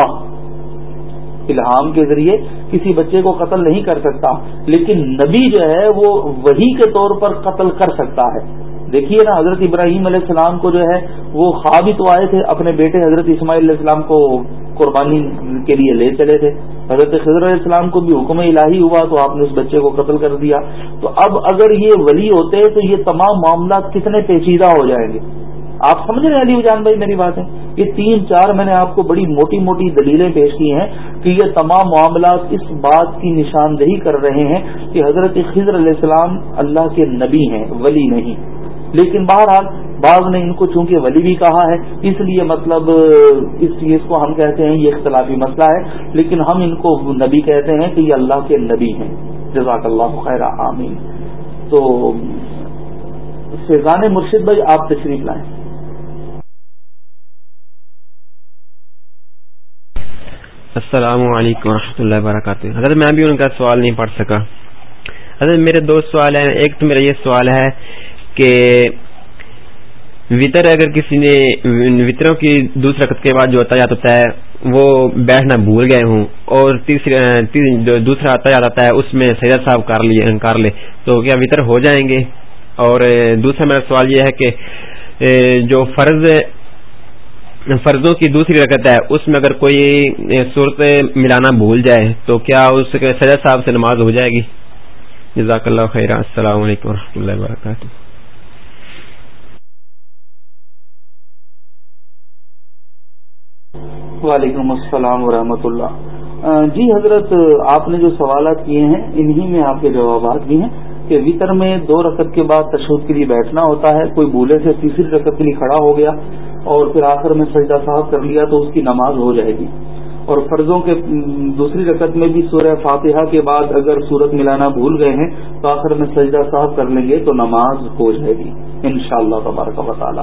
الہام کے ذریعے کسی بچے کو قتل نہیں کر سکتا۔ لیکن نبی جو ہے وہ وہی کے طور پر قتل کر سکتا ہے۔ دیکھیے نا، حضرت ابراہیم علیہ السلام کو جو ہے وہ خواب ہی تو آئے تھے، اپنے بیٹے حضرت اسماعیل علیہ السلام کو قربانی کے لیے لے چلے تھے۔ حضرت خضر علیہ السلام کو بھی حکم الہی ہوا تو آپ نے اس بچے کو قتل کر دیا۔ تو اب اگر یہ ولی ہوتے تو یہ تمام معاملات کتنے پیچیدہ ہو جائیں گے۔ آپ سمجھ رہے ہیں علی جان بھائی میری بات ہے یہ تین چار میں نے آپ کو بڑی موٹی موٹی دلیلیں پیش کی ہیں کہ یہ تمام معاملات اس بات کی نشاندہی کر رہے ہیں کہ حضرت خضر علیہ السلام اللہ کے نبی ہیں، ولی نہیں۔ لیکن بہرحال، بعض نے ان کو چونکہ ولی بھی کہا ہے، اس لیے مطلب اس چیز کو ہم کہتے ہیں یہ اختلافی مسئلہ ہے، لیکن ہم ان کو نبی کہتے ہیں کہ یہ اللہ کے نبی ہیں۔ جزاک اللہ خیر آمین۔ تو، فیضان مرشد بھائی، آپ تشریف لائیں۔ السلام علیکم و اللہ وبرکاتہ۔ حضرت میں ابھی ان کا سوال نہیں پڑھ سکا۔ حضرت میرے دو سوال ہیں۔ ایک تو میرا یہ سوال ہے کہ وطر اگر کسی نے وطروں کی دوسرے رقط کے بعد جو اتیات ہوتا ہے، وہ بیٹھنا بھول گئے ہوں اور تیسری جو دوسرا اتیات آتا ہے، اس میں سید صاحب کر لیے کر لے۔ تو کیا وطر ہو جائیں گے؟ اور دوسرا میرا سوال یہ ہے کہ، جو فرض فرضوں کی دوسری رکت ہے، اس میں اگر کوئی صورت ملانا بھول جائے تو کیا اس کے سجا صاحب سے نماز ہو جائے گی؟ جزاک اللہ خیر السلام علیکم و رحمۃ اللہ وبرکاتہ۔ وعلیکم السلام ورحمۃ اللہ۔ جی حضرت، آپ نے جو سوالات کیے ہیں، انہی میں آپ کے جوابات بھی ہیں کہ وطر میں دو رقط کے بعد تشود کے لیے بیٹھنا ہوتا ہے، کوئی بولے سے تیسری رقط کے لیے کھڑا ہو گیا اور پھر آخر میں سجدہ صاحب کر لیا تو اس کی نماز ہو جائے گی۔ اور فرضوں کے دوسری رکعت میں بھی سورہ فاتحہ کے بعد اگر صورت ملانا بھول گئے ہیں تو آخر میں سجدہ صاحب کر لیں گے تو نماز ہو جائے گی۔ ان شاء اللہ تبارک و تعالی۔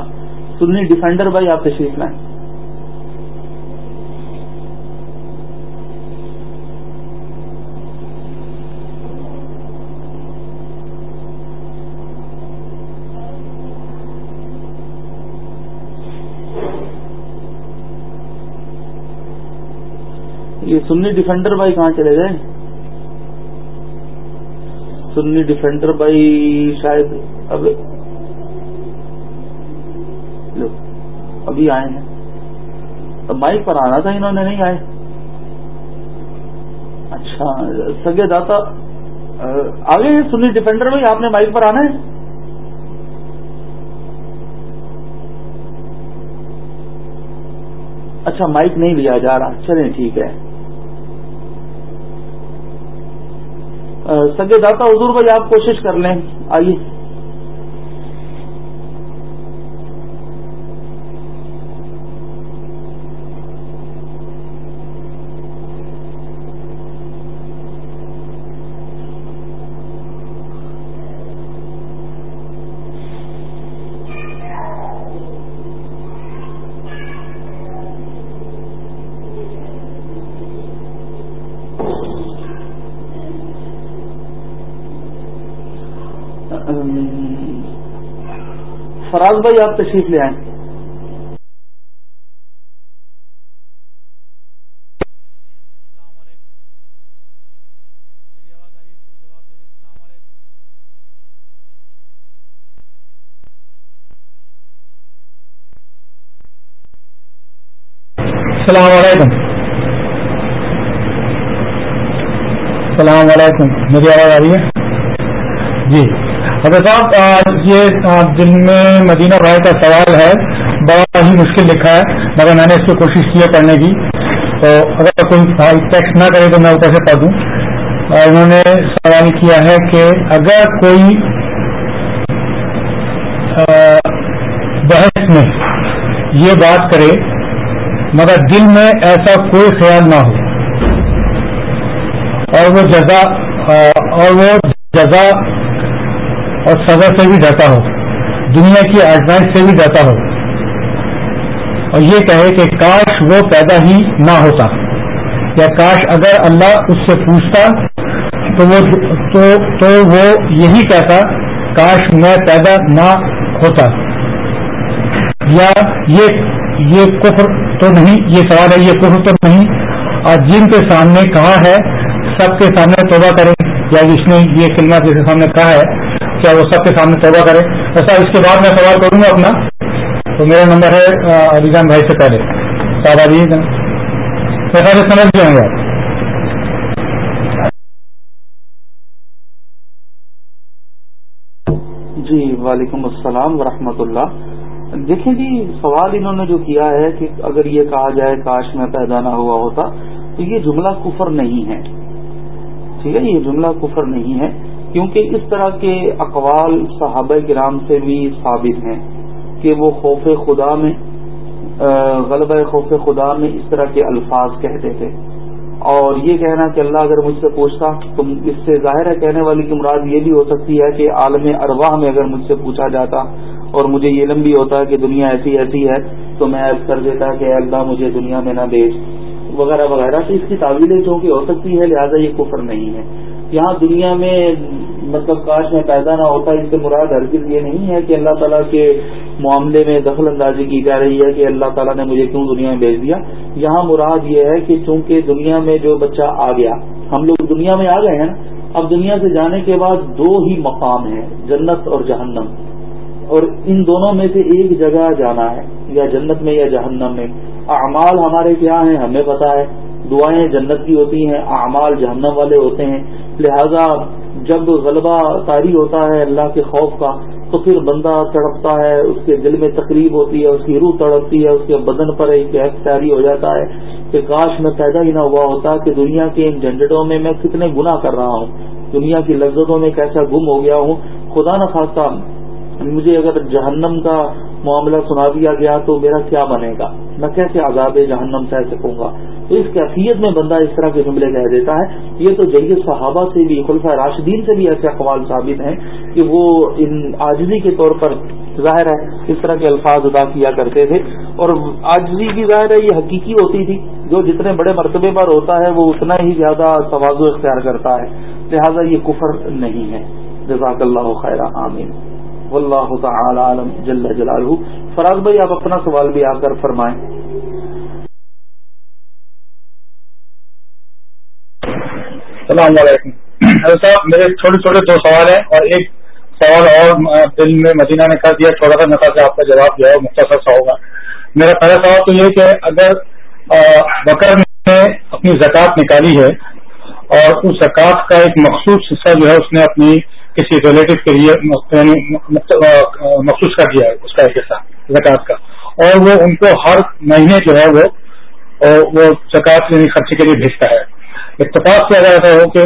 سنی ڈیفینڈر بھائی آپ تشریف لائیں یہ سنی ڈیفینڈر بھائی کہاں چلے گئے؟ سنی ڈیفینڈر بھائی شاید اب لو، ابھی آئے ہیں۔ اب مائک پر آنا تھا، انہوں نے نہیں آئے۔ اچھا سگے داتا آگے سنی ڈیفینڈر بھائی، آپ نے مائک پر آنا ہے؟ اچھا مائک نہیں لیا، جا رہا۔ چلیں، ٹھیک ہے۔ سگے داتا حضور بھائی آپ کوشش کر لیں آئیے۔ فراز بھائی، آپ تشریف لے آئیں۔ السلام علیکم۔ السلام علیکم۔ میری آواز آ رہی ہے؟ جی۔ حضرت صاحب یہ دن میں مدینہ بھائی کا سوال ہے، بڑا ہی مشکل لکھا ہے، مگر میں نے اس کی کوشش کی ہے پڑھنے کی۔ تو اگر کوئی بھائی ٹیکسٹ نہ کرے تو میں اوپر سے پڑھ دوں۔ انہوں نے سوال کیا ہے کہ اگر کوئی بحث میں یہ بات کرے، مگر دل میں ایسا کوئی خیال نہ ہو، اور وہ جزا اور وہ جزا اور سزا سے بھی ڈرتا ہو دنیا کی آزمائش سے بھی ڈرتا ہو اور یہ کہے کہ کاش وہ پیدا ہی نہ ہوتا۔ یا کاش اگر اللہ اس سے پوچھتا تو وہ تو, تو وہ یہی کہتا کاش میں پیدا نہ ہوتا۔ یا یہ یہ کفر تو نہیں یہ سوال ہے یہ کفر تو نہیں۔ اور جن کے سامنے کہا ہے سب کے سامنے توبہ کریں۔ یا جس نے یہ کلمہ جس کے سامنے کہا ہے کیا وہ سب کے سامنے توبہ کرے؟ ایسا اس کے بعد میں سوال کروں گا اپنا۔ تو میرا نمبر ہے علی جان بھائی سے پہلے۔ صاحب آ جائیے سمجھ جائیں گے۔ جی وعلیکم السلام ورحمۃ اللہ۔ دیکھیں جی سوال انہوں نے جو کیا ہے کہ اگر یہ کہا جائے کاش میں پیدا نہ ہوا ہوتا، تو یہ جملہ کفر نہیں ہے۔ ٹھیک ہے، یہ جملہ کفر نہیں ہے۔ کیونکہ اس طرح کے اقوال صحابہ کرام سے بھی ثابت ہیں کہ وہ خوف خدا میں غلبہ خوف خدا میں اس طرح کے الفاظ کہتے تھے۔ اور یہ کہنا کہ اللہ اگر مجھ سے پوچھتا تو اس سے ظاہر ہے کہنے والی کی مراد یہ بھی ہو سکتی ہے کہ عالم ارواح میں اگر مجھ سے پوچھا جاتا اور مجھے یہ علم بھی ہوتا کہ دنیا ایسی ایسی ہے، تو میں ایسا کر دیتا کہ اللہ مجھے دنیا میں نہ بیچ وغیرہ وغیرہ۔ تو اس کی تعویلیں چونکہ ہو سکتی ہے لہٰذا یہ کفر نہیں ہے۔ یہاں دنیا میں مطلب کاش میں پیدا نہ ہوتا، اس سے مراد ہرگز یہ نہیں ہے کہ اللہ تعالیٰ کے معاملے میں دخل اندازی کی جا رہی ہے کہ اللہ تعالیٰ نے مجھے کیوں دنیا میں بھیج دیا۔ یہاں مراد یہ ہے کہ چونکہ دنیا میں جو بچہ آ گیا، ہم لوگ دنیا میں آ گئے ہیں، اب دنیا سے جانے کے بعد دو ہی مقام ہیں، جنت اور جہنم۔ اور ان دونوں میں سے ایک جگہ جانا ہے، یا جنت میں یا جہنم میں۔ اعمال ہمارے کیا ہیں؟ ہمیں پتا ہے۔ دعائیں جنت کی ہوتی ہیں، اعمال جہنم والے ہوتے ہیں۔ لہذا جب غلبہ طاری ہوتا ہے اللہ کے خوف کا، تو پھر بندہ تڑپتا ہے، اس کے دل میں تقریب ہوتی ہے، اس کی روح تڑپتی ہے، اس کے بدن پر ایک تاری ہو جاتا ہے کہ کاش میں پیدا ہی نہ ہوا ہوتا کہ دنیا کے ان جھنجٹوں میں میں کتنے گنا کر رہا ہوں۔ دنیا کی لذتوں میں کیسا گم ہو گیا ہوں۔ خدا نہ خاصا مجھے اگر جہنم کا معاملہ سنا دیا گیا تو میرا کیا بنے گا؟ میں کیسے آزاد جہنم سہ سکوں گا؟ تو اس کیفیت میں بندہ اس طرح کے جملے کہہ دیتا ہے، یہ تو جی صحابہ سے بھی خلفہ راشدین سے بھی ایسے اقوال ثابت ہیں کہ وہ ان آجزی کے طور پر ظاہر ہے، اس طرح کے الفاظ ادا کیا کرتے تھے۔ اور آجزی بھی ظاہر ہے، یہ حقیقی ہوتی تھی۔ جو جتنے بڑے مرتبے پر ہوتا ہے، وہ اتنا ہی زیادہ توازو اختیار کرتا ہے۔ لہذا یہ کفر نہیں ہے۔ جزاک اللہ خیر آمین۔ واللہ تعالی عالم جل جلالہ۔ فراز بھائی، آپ اپنا سوال بھی آ کر فرمائیں۔ السلام علیکم۔ صاحب، میرے چھوٹے چھوٹے دو سوال ہیں اور ایک سوال اور دل میں مدینہ نے کر دیا تھوڑا سا نفا سے آپ کا جواب جو ہے مختصر سا ہوگا۔ میرا پہلا سوال تو یہ کہ اگر بکر نے اپنی زکوٰۃ نکالی ہے اور اس زکوٰۃ کا ایک مخصوص حصہ جو ہے اس نے اپنی کسی ریلیٹو کے لیے یعنی مخصوص کر دیا ہے اس کا ایک حصہ، زکوٰۃ کا۔ اور وہ ان کو ہر مہینے جو ہے وہ زکوٰۃ یعنی خرچے کے لیے بھیجتا ہے۔ اتفاق سے اگر ایسا ہو کہ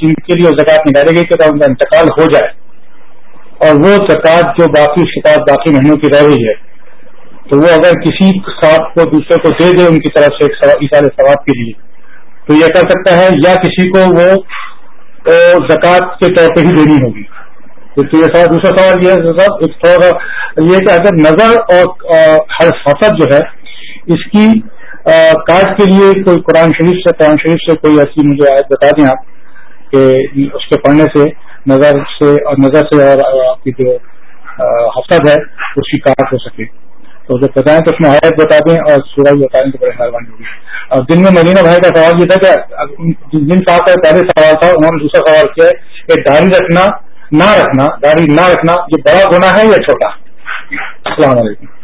جن کے لیے زکات نکالے گی کہ ان کا انتقال ہو جائے، اور وہ زکات جو باقی شکایت باقی مہینوں کی رہ رہی ہے، تو وہ اگر کسی ساتھ کو، دوسرے کو دے دے ان کی طرف سے اشارے ثواب کے لیے، تو یہ کر سکتا ہے یا کسی کو وہ زکوٰۃ کے طور پہ ہی دینی ہوگی۔ تو یہ سوال دوسرا سوال یہ ہے ایک تھوڑا یہ کہ اگر نظر اور ہر فصل جو ہے، اس کی کاٹ کے لیے کوئی قرآن شریف سے، قرآن شریف سے کوئی ایسی مجھے آیت بتا دیں آپ کہ اس کے پڑھنے سے، نظر سے، اور نظر سے اور آپ کی جو حفظ ہے، اس کی کاٹ ہو سکے۔ تو جب بتائیں تو اس میں آیت بتا دیں اور سورج بتا دیں تو بڑی مہربانی ہوگی۔ اور دن میں مدینہ بھائی کا سوال یہ تھا کہ جن صاحب کا پہلے سوال تھا، انہوں نے دوسرا سوال کیا ہے کہ داڑھی رکھنا، نہ رکھنا، داڑھی نہ رکھنا، یہ بڑا گنا ہے یا چھوٹا؟ السلام علیکم۔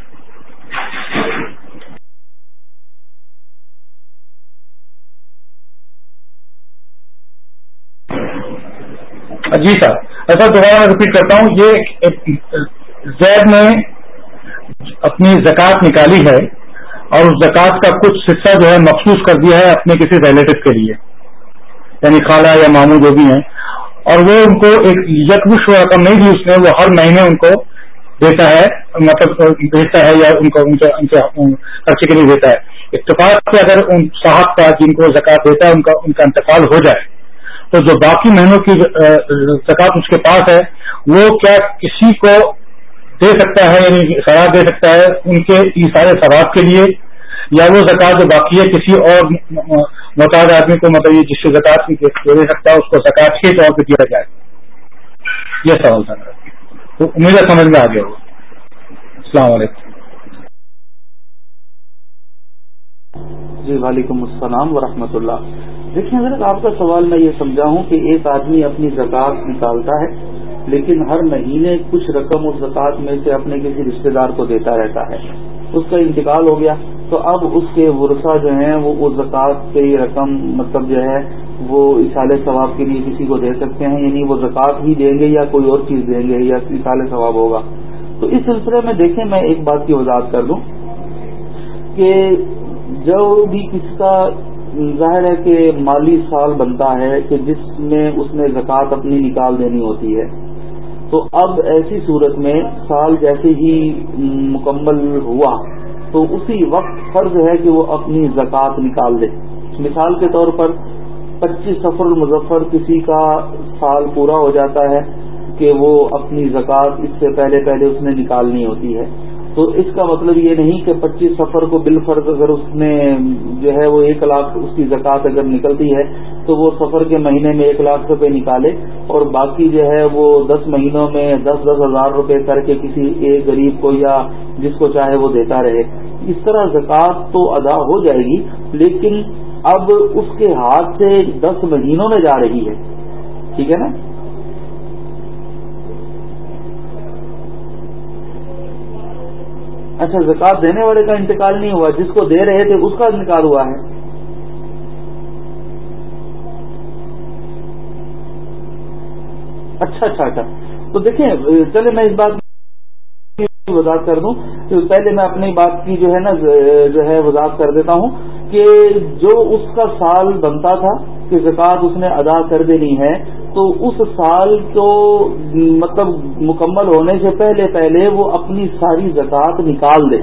جی سر ایسا دوبارہ میں رپیٹ کرتا ہوں، یہ زید نے اپنی زکوٰۃ نکالی ہے اور اس زکوٰۃ کا کچھ حصہ جو ہے مخصوص کر دیا ہے اپنے کسی ریلیٹو کے لیے یعنی خالہ یا ماموں جو بھی ہیں۔ اور وہ ان کو ایک یکمش رقم نہیں دی اس نے، وہ ہر مہینے ان کو دیتا ہے مطلب دیتا ہے یا ان کو، ان سے خرچے کے لیے دیتا ہے۔ اتفاق سے اگر ان صاحب کا جن کو زکوٰۃ دیتا ہے، ان کا ان کا انتقال ہو جائے، تو جو باقی مہینوں کی زکات اس کے پاس ہے، وہ کیا کسی کو دے سکتا ہے یعنی شراب دے سکتا ہے ان کے سارے ثواب کے لیے، یا وہ زکات جو باقی ہے، کسی اور محتاج آدمی کو مطلب جس سے زکات دے سکتا ہے، اس کو زکات کے طور پہ دیا جائے۔ یہ سوال تھا۔ تو امید سمجھ میں آ گیا ہوگا۔ السلام علیکم۔ جی وعلیکم السلام ورحمۃ اللہ۔ دیکھیں، حضرت، آپ کا سوال میں یہ سمجھا ہوں کہ ایک آدمی اپنی زکوٰۃ نکالتا ہے لیکن ہر مہینے کچھ رقم اس زکوٰۃ میں سے اپنے کسی رشتے دار کو دیتا رہتا ہے۔ اس کا انتقال ہو گیا۔ تو اب اس کے ورثہ جو ہیں وہ اس زکوٰۃ کی رقم مطلب جو ہے وہ اصال ثواب کے لیے کسی کو دے سکتے ہیں یعنی وہ زکوٰۃ ہی دیں گے یا کوئی اور چیز دیں گے یا اصال ثواب ہوگا۔ تو اس سلسلے میں دیکھیں، میں ایک بات کی وضاحت کر دوں کہ جو بھی کسی کا ظاہر ہے کہ مالی سال بنتا ہے کہ جس میں اس نے زکوٰۃ اپنی نکال دینی ہوتی ہے تو اب ایسی صورت میں سال جیسے ہی مکمل ہوا تو اسی وقت فرض ہے کہ وہ اپنی زکوٰۃ نکال دے مثال کے طور پر پچیس سفر المظفر کسی کا سال پورا ہو جاتا ہے کہ وہ اپنی زکوٰۃ اس سے پہلے پہلے اس نے نکالنی ہوتی ہے۔ تو اس کا مطلب یہ نہیں کہ پچیس سفر کو بال فرض اگر اس نے جو ہے وہ ایک لاکھ اس کی زکوٰۃ اگر نکلتی ہے تو وہ سفر کے مہینے میں ایک لاکھ روپے نکالے اور باقی جو ہے وہ دس مہینوں میں دس دس ہزار روپے کر کے کسی ایک غریب کو یا جس کو چاہے وہ دیتا رہے۔ اس طرح زکوٰۃ تو ادا ہو جائے گی، لیکن اب اس کے ہاتھ سے دس مہینوں میں جا رہی ہے۔ ٹھیک ہے نا؟ اچھا زکات دینے والے کا انتقال نہیں ہوا، جس کو دے رہے تھے اس کا انتقال ہوا ہے۔ اچھا اچھا اچھا۔ تو دیکھیں، چلے، میں اس بات کی وضاحت کر دوں۔ پہلے میں اپنی بات کی جو ہے نا، جو ہے، وضاحت کر دیتا ہوں کہ جو اس کا سال بنتا تھا کہ زکوٰۃ اس نے ادا کر دینی ہے تو اس سال کو مطلب مکمل ہونے سے پہلے پہلے وہ اپنی ساری زکوٰۃ نکال دے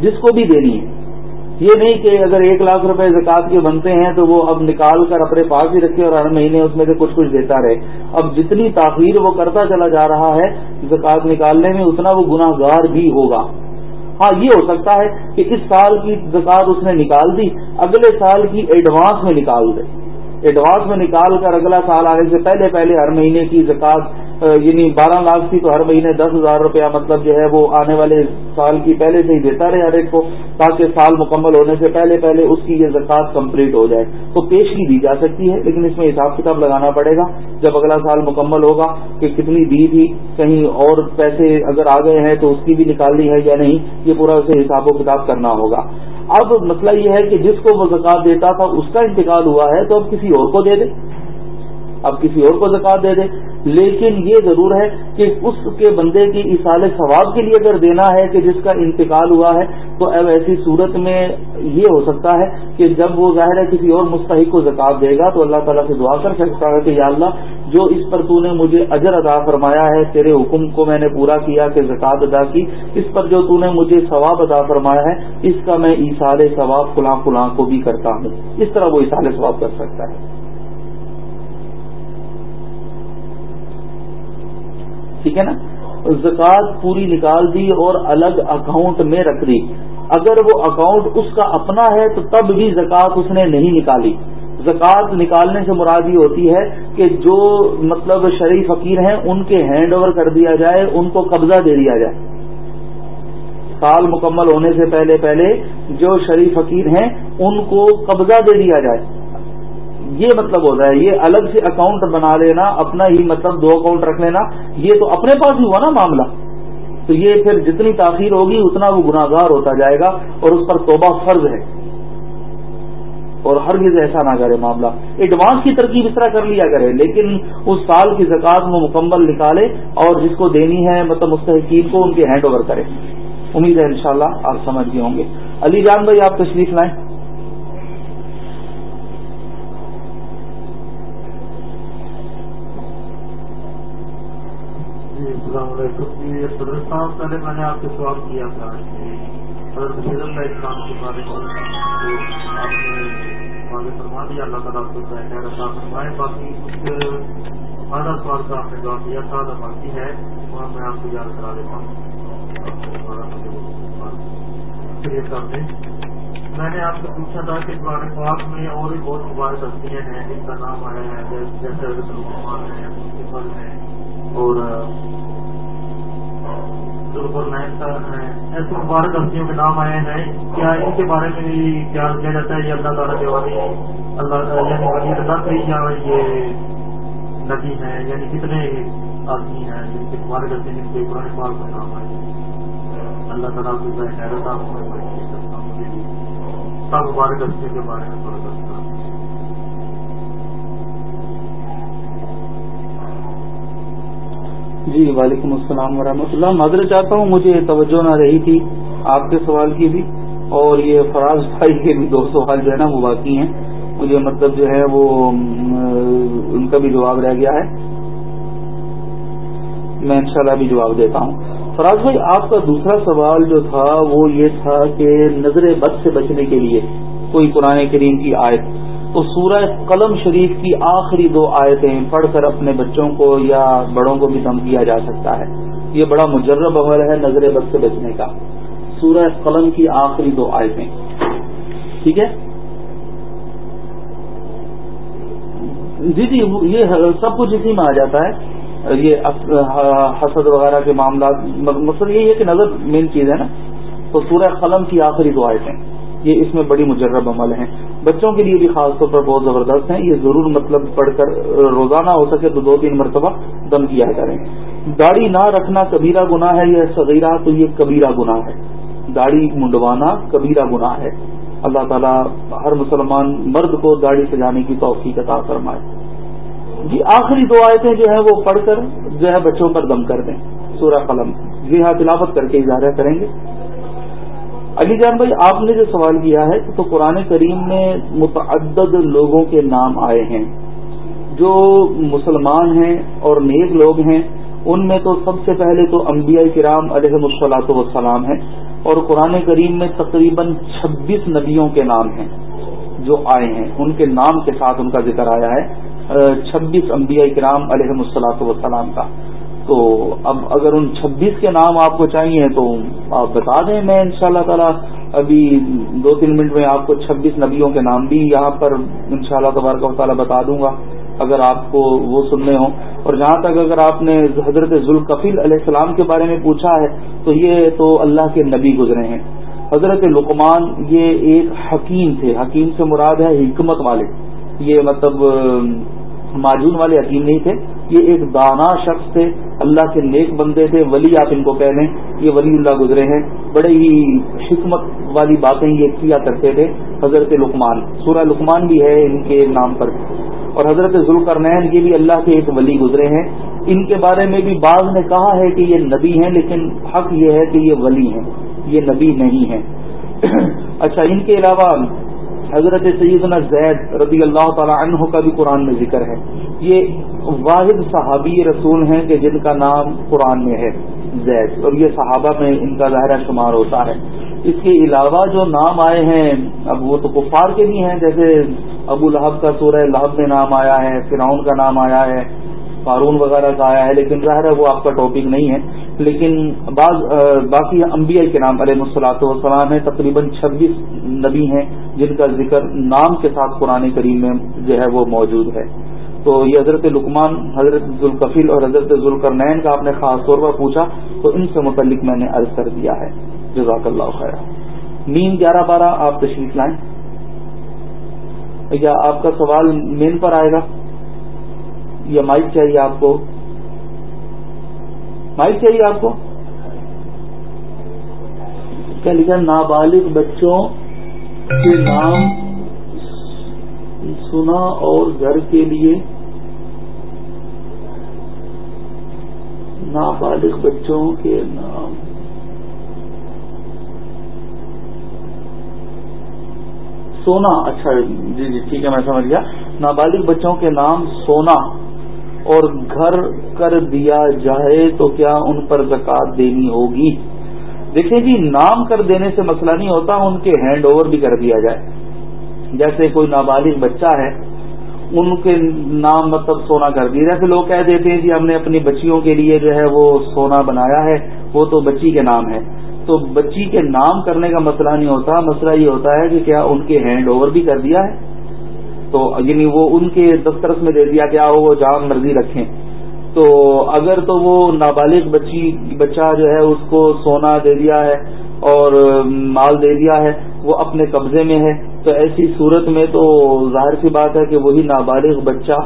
جس کو بھی دینی ہے۔ یہ نہیں کہ اگر ایک لاکھ روپے زکوٰۃ کے بنتے ہیں تو وہ اب نکال کر اپنے پاس ہی رکھے اور ہر مہینے اس میں سے کچھ کچھ دیتا رہے۔ اب جتنی تاخیر وہ کرتا چلا جا رہا ہے، زکوٰۃ نکالنے میں اتنا وہ گناہ گار بھی ہوگا۔ ہاں یہ ہو سکتا ہے کہ اس سال کی زکوٰۃ اس نے نکال دی، اگلے سال کی ایڈوانس میں نکال دے۔ ایڈوانس میں نکال کر اگلا سال آنے سے پہلے پہلے ہر مہینے کی زکات یعنی بارہ لاکھ کی تو ہر مہینے دس ہزار روپیہ مطلب جو ہے وہ آنے والے سال کی پہلے سے ہی دیتا رہے ہر ایک کو، تاکہ سال مکمل ہونے سے پہلے پہلے اس کی یہ زکات کمپلیٹ ہو جائے۔ تو پیشگی دی جا سکتی ہے، لیکن اس میں حساب کتاب لگانا پڑے گا۔ جب اگلا سال مکمل ہوگا کہ کتنی دی تھی، کہیں اور پیسے اگر آ گئے ہیں تو اس کی بھی نکالنی ہے یا نہیں، یہ پورا اسے حساب و کتاب کرنا ہوگا۔ اب مسئلہ یہ ہے کہ جس کو وہ زکات دیتا تھا، اس کا انتقال ہوا ہے، تو اب کسی اور کو دے دے۔ اب کسی اور کو زکات دے دے۔ لیکن یہ ضرور ہے کہ اس کے بندے کی اصال ثواب کے لیے اگر دینا ہے کہ جس کا انتقال ہوا ہے، تو اب ایسی صورت میں یہ ہو سکتا ہے کہ جب وہ ظاہر ہے کسی اور مستحق کو زکات دے گا، تو اللہ تعالیٰ سے دعا کر سکتا ہے کہ یا اللہ، جو اس پر تو نے مجھے اجر ادا فرمایا ہے، تیرے حکم کو میں نے پورا کیا کہ زکات ادا کی، اس پر جو تو نے مجھے ثواب ادا فرمایا ہے، اس کا میں اصال ثواب فلاں فلاں کو بھی کرتا ہوں۔ اس طرح وہ اصال ثواب کر سکتا ہے۔ ٹھیک ہے نا؟ زکوٰۃ پوری نکال دی اور الگ اکاؤنٹ میں رکھ دی۔ اگر وہ اکاؤنٹ اس کا اپنا ہے تو تب بھی زکوٰۃ اس نے نہیں نکالی۔ زکوٰۃ نکالنے سے مراد یہ ہوتی ہے کہ جو مطلب شریف فقیر ہیں، ان کے ہینڈ اوور کر دیا جائے، ان کو قبضہ دے دیا جائے۔ سال مکمل ہونے سے پہلے پہلے جو شریف فقیر ہیں، ان کو قبضہ دے دیا جائے۔ یہ مطلب ہوتا ہے، یہ الگ سے اکاؤنٹ بنا لینا، اپنا ہی مطلب دو اکاؤنٹ رکھ لینا، یہ تو اپنے پاس ہی ہوا نا معاملہ۔ تو یہ پھر جتنی تاخیر ہوگی، اتنا وہ گناگار ہوتا جائے گا اور اس پر توبہ فرض ہے۔ اور ہر چیز ایسا نہ کرے معاملہ۔ ایڈوانس کی ترکیب اس طرح کر لیا کرے، لیکن اس سال کی زکات میں مکمل نکالے اور جس کو دینی ہے مطلب مستحقین کو ان کے ہینڈ اوور کرے۔ امید ہے انشاءاللہ شاء آپ سمجھ گئے ہوں گے۔ علی جان بھائی، آپ تشریف لائیں السلام علیکم صدر صاحب پہلے میں نے آپ سے سوال کیا تھا حضرت بشیر اللہ اسلام کے بارے میں آپ نے آگے فرما دیا، اللہ تعالیٰ کو خیر فرمائے۔ باقی کچھ آدھا سوال کا آپ نے جواب دیا تھا آدھا باقی ہے۔ وہاں میں آپ کو یاد کرا دیتا ہوں۔ میں نے آپ سے پوچھا تھا کہ پرانے پاک میں اور بھی بہت مبارک ہستیاں ہیں۔ جن کا نام آیا ہے، جیسے مسلمان ہیں ہیں اور ایسے مبارک ہستیوں کے نام آئے ہیں، کیا ان کے بارے میں بھی کیا کیا جاتا ہے؟ یہ اللہ تعالیٰ کے والی اللہ یعنی ولی اللہ سے یا یہ ندی ہے یعنی کتنے آدمی ہیں جن کے مبارک ہستی جن کے پرانے پال کا نام آئے اللہ تعالیٰ سب مبارک ہستیوں کے بارے میں تھوڑا جی وعلیکم السلام ورحمۃ اللہ۔ معذرت چاہتا ہوں، مجھے توجہ نہ رہی تھی آپ کے سوال کی بھی۔ اور یہ فراز بھائی کے بھی دو سوال جو ہے نا، وہ باقی ہیں۔ مجھے مطلب جو ہے وہ ان کا بھی جواب رہ گیا ہے۔ میں انشاءاللہ بھی جواب دیتا ہوں۔ فراز بھائی، آپ کا دوسرا سوال جو تھا، وہ یہ تھا کہ نظر بد سے بچنے کے لیے کوئی قرآن کریم کی آیت۔ تو سورہ قلم شریف کی آخری دو آیتیں پڑھ کر اپنے بچوں کو یا بڑوں کو بھی دم کیا جا سکتا ہے۔ یہ بڑا مجرب عمل ہے نظر بد سے بچنے کا۔ سورہ قلم کی آخری دو آیتیں۔ ٹھیک ہے؟ جی جی یہ سب کچھ اسی میں آ جاتا ہے۔ یہ حسد وغیرہ کے معاملات مطلب یہی ہے کہ نظر مین چیز ہے نا۔ تو سورہ قلم کی آخری دو آیتیں۔ یہ اس میں بڑی مجرب عمل ہیں۔ بچوں کے لیے بھی خاص طور پر بہت زبردست ہیں۔ یہ ضرور مطلب پڑھ کر روزانہ ہو سکے تو دو تین مرتبہ دم کیا کریں۔ داڑھی نہ رکھنا کبیرہ گناہ ہے یا صغیرہ تو یہ کبیرہ گناہ ہے۔ داڑھی منڈوانا کبیرہ گناہ ہے۔ اللہ تعالیٰ ہر مسلمان مرد کو داڑھی سجانے کی توفیق عطا فرمائے۔ جی آخری دو آیتیں جو ہیں وہ پڑھ کر جو ہے بچوں پر دم کر دیں۔ سورہ قلم جی ہاں تلاوت کر کے اظہار کریں گے۔ علی جان بھائی، آپ نے جو سوال کیا ہے تو قرآن کریم میں متعدد لوگوں کے نام آئے ہیں، جو مسلمان ہیں اور نیک لوگ ہیں، ان میں تو سب سے پہلے تو انبیاء کرام علیہ مسلاط وسلام ہیں اور قرآن کریم میں تقریباً چھبیس نبیوں کے نام ہیں جو آئے ہیں۔ ان کے نام کے ساتھ ان کا ذکر آیا ہے، چھبیس انبیاء کرام علیہ مسلاط وسلام کا۔ تو اب اگر ان چھبیس کے نام آپ کو چاہیے تو آپ بتا دیں میں ان شاء اللہ تعالیٰ ابھی دو تین منٹ میں آپ کو چھبیس نبیوں کے نام بھی یہاں پر ان شاء اللہ تبارک و تعالیٰ بتا دوں گا، اگر آپ کو وہ سننے ہوں۔ اور جہاں تک اگر آپ نے حضرت ذوالکفیل علیہ السلام کے بارے میں پوچھا ہے، تو یہ تو اللہ کے نبی گزرے ہیں۔ حضرت لقمان یہ ایک حکیم تھے، حکیم سے مراد ہے حکمت والے۔ یہ مطلب معجون والے حکیم نہیں تھے۔ یہ ایک دانا شخص تھے۔ اللہ کے نیک بندے تھے۔ ولی آپ ان کو کہہ لیں۔ یہ ولی اللہ گزرے ہیں۔ بڑے ہی حکمت والی باتیں یہ کیا کرتے تھے۔ حضرت لقمان۔ سورہ لقمان بھی ہے ان کے نام پر۔ اور حضرت ذوالقرنین یہ بھی اللہ کے ایک ولی گزرے ہیں۔ ان کے بارے میں بھی بعض نے کہا ہے کہ یہ نبی ہیں، لیکن حق یہ ہے کہ یہ ولی ہیں۔ یہ نبی نہیں ہیں۔ اچھا ان کے علاوہ حضرت سیدنا زید رضی اللہ تعالی عنہ کا بھی قرآن میں ذکر ہے۔ یہ واحد صحابی رسول ہیں کہ جن کا نام قرآن میں ہے، زید۔ اور یہ صحابہ میں ان کا ظاہرہ شمار ہوتا ہے۔ اس کے علاوہ جو نام آئے ہیں، اب وہ تو کفار کے بھی ہیں، جیسے ابو لہب کا سورہ لہب میں نام آیا ہے، فرعون کا نام آیا ہے۔ قارون وغیرہ کا آیا ہے، لیکن ظاہر ہے وہ آپ کا ٹاپک نہیں ہے۔ لیکن بعض باقی انبیاء کے نام، علیہ مسلاط وسلام ہیں، تقریباً چھبیس نبی ہیں جن کا ذکر نام کے ساتھ قرآن کریم میں جو ہے وہ موجود ہے۔ تو یہ حضرت لکمان حضرت ذوالکفیل اور حضرت ذوالکرنین کا آپ نے خاص طور پر پوچھا، تو ان سے متعلق میں نے عرض کر دیا ہے۔ جزاک اللہ خیر۔ نیم گیارہ بارہ آپ تشریف لائیں۔ یا آپ کا سوال مین پر آئے گا۔ یا مائک چاہیے آپ کو؟ مائک چاہیے آپ کو؟ کیا لکھا نابالغ بچوں کے نام سنا اور گھر کے لیے۔ نابالغ بچوں کے نام۔ سونا اچھا جی جی ٹھیک ہے، میں سمجھ گیا۔ نابالغ بچوں کے نام سونا۔ اور گھر کر دیا جائے تو کیا ان پر زکات دینی ہوگی؟ دیکھیں جی نام کر دینے سے مسئلہ نہیں ہوتا، ان کے ہینڈ اوور بھی کر دیا جائے۔ جیسے کوئی نابالغ بچہ ہے، ان کے نام مطلب سونا کر دیا جیسے لوگ کہہ دیتے ہیں جی ہم نے اپنی بچیوں کے لیے جو ہے وہ سونا بنایا ہے، وہ تو بچی کے نام ہے۔ تو بچی کے نام کرنے کا مسئلہ نہیں ہوتا، مسئلہ یہ ہوتا ہے کہ کیا ان کے ہینڈ اوور بھی کر دیا ہے؟ تو یعنی وہ ان کے دفترس میں دے دیا گیا ہو، وہ جہاں مرضی رکھیں۔ تو اگر تو وہ نابالغ بچی، بچہ جو ہے، اس کو سونا دے دیا ہے اور مال دے دیا ہے، وہ اپنے قبضے میں ہے۔ تو ایسی صورت میں تو ظاہر سی بات ہے کہ وہی نابالغ بچہ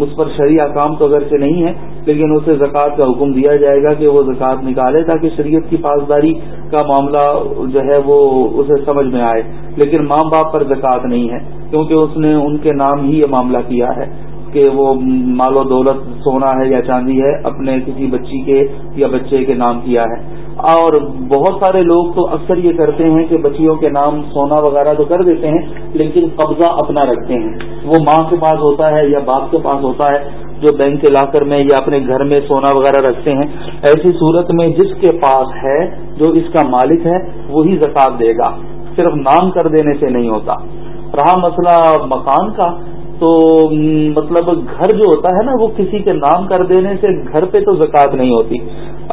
اس پر شرعی کام تو اگرچہ نہیں ہے، لیکن اسے زکوٰۃ کا حکم دیا جائے گا کہ وہ زکوٰۃ نکالے تاکہ شریعت کی پاسداری کا معاملہ جو ہے وہ اسے سمجھ میں آئے۔ لیکن ماں باپ پر زکوٰۃ نہیں ہے، کیونکہ اس نے ان کے نام ہی یہ معاملہ کیا ہے۔ کہ وہ مال و دولت سونا ہے یا چاندی ہے، اپنے کسی بچی کے یا بچے کے نام کیا ہے۔ اور بہت سارے لوگ تو اکثر یہ کرتے ہیں کہ بچیوں کے نام سونا وغیرہ تو کر دیتے ہیں، لیکن قبضہ اپنا رکھتے ہیں۔ وہ ماں کے پاس ہوتا ہے یا باپ کے پاس ہوتا ہے، جو بینک کے لاکر میں یا اپنے گھر میں سونا وغیرہ رکھتے ہیں۔ ایسی صورت میں جس کے پاس ہے، جو اس کا مالک ہے، وہی زکات دے گا۔ صرف نام کر دینے سے نہیں ہوتا۔ رہا مسئلہ مکان کا۔ تو مطلب گھر جو ہوتا ہے نا وہ کسی کے نام کر دینے سے گھر پہ تو زکوٰۃ نہیں ہوتی۔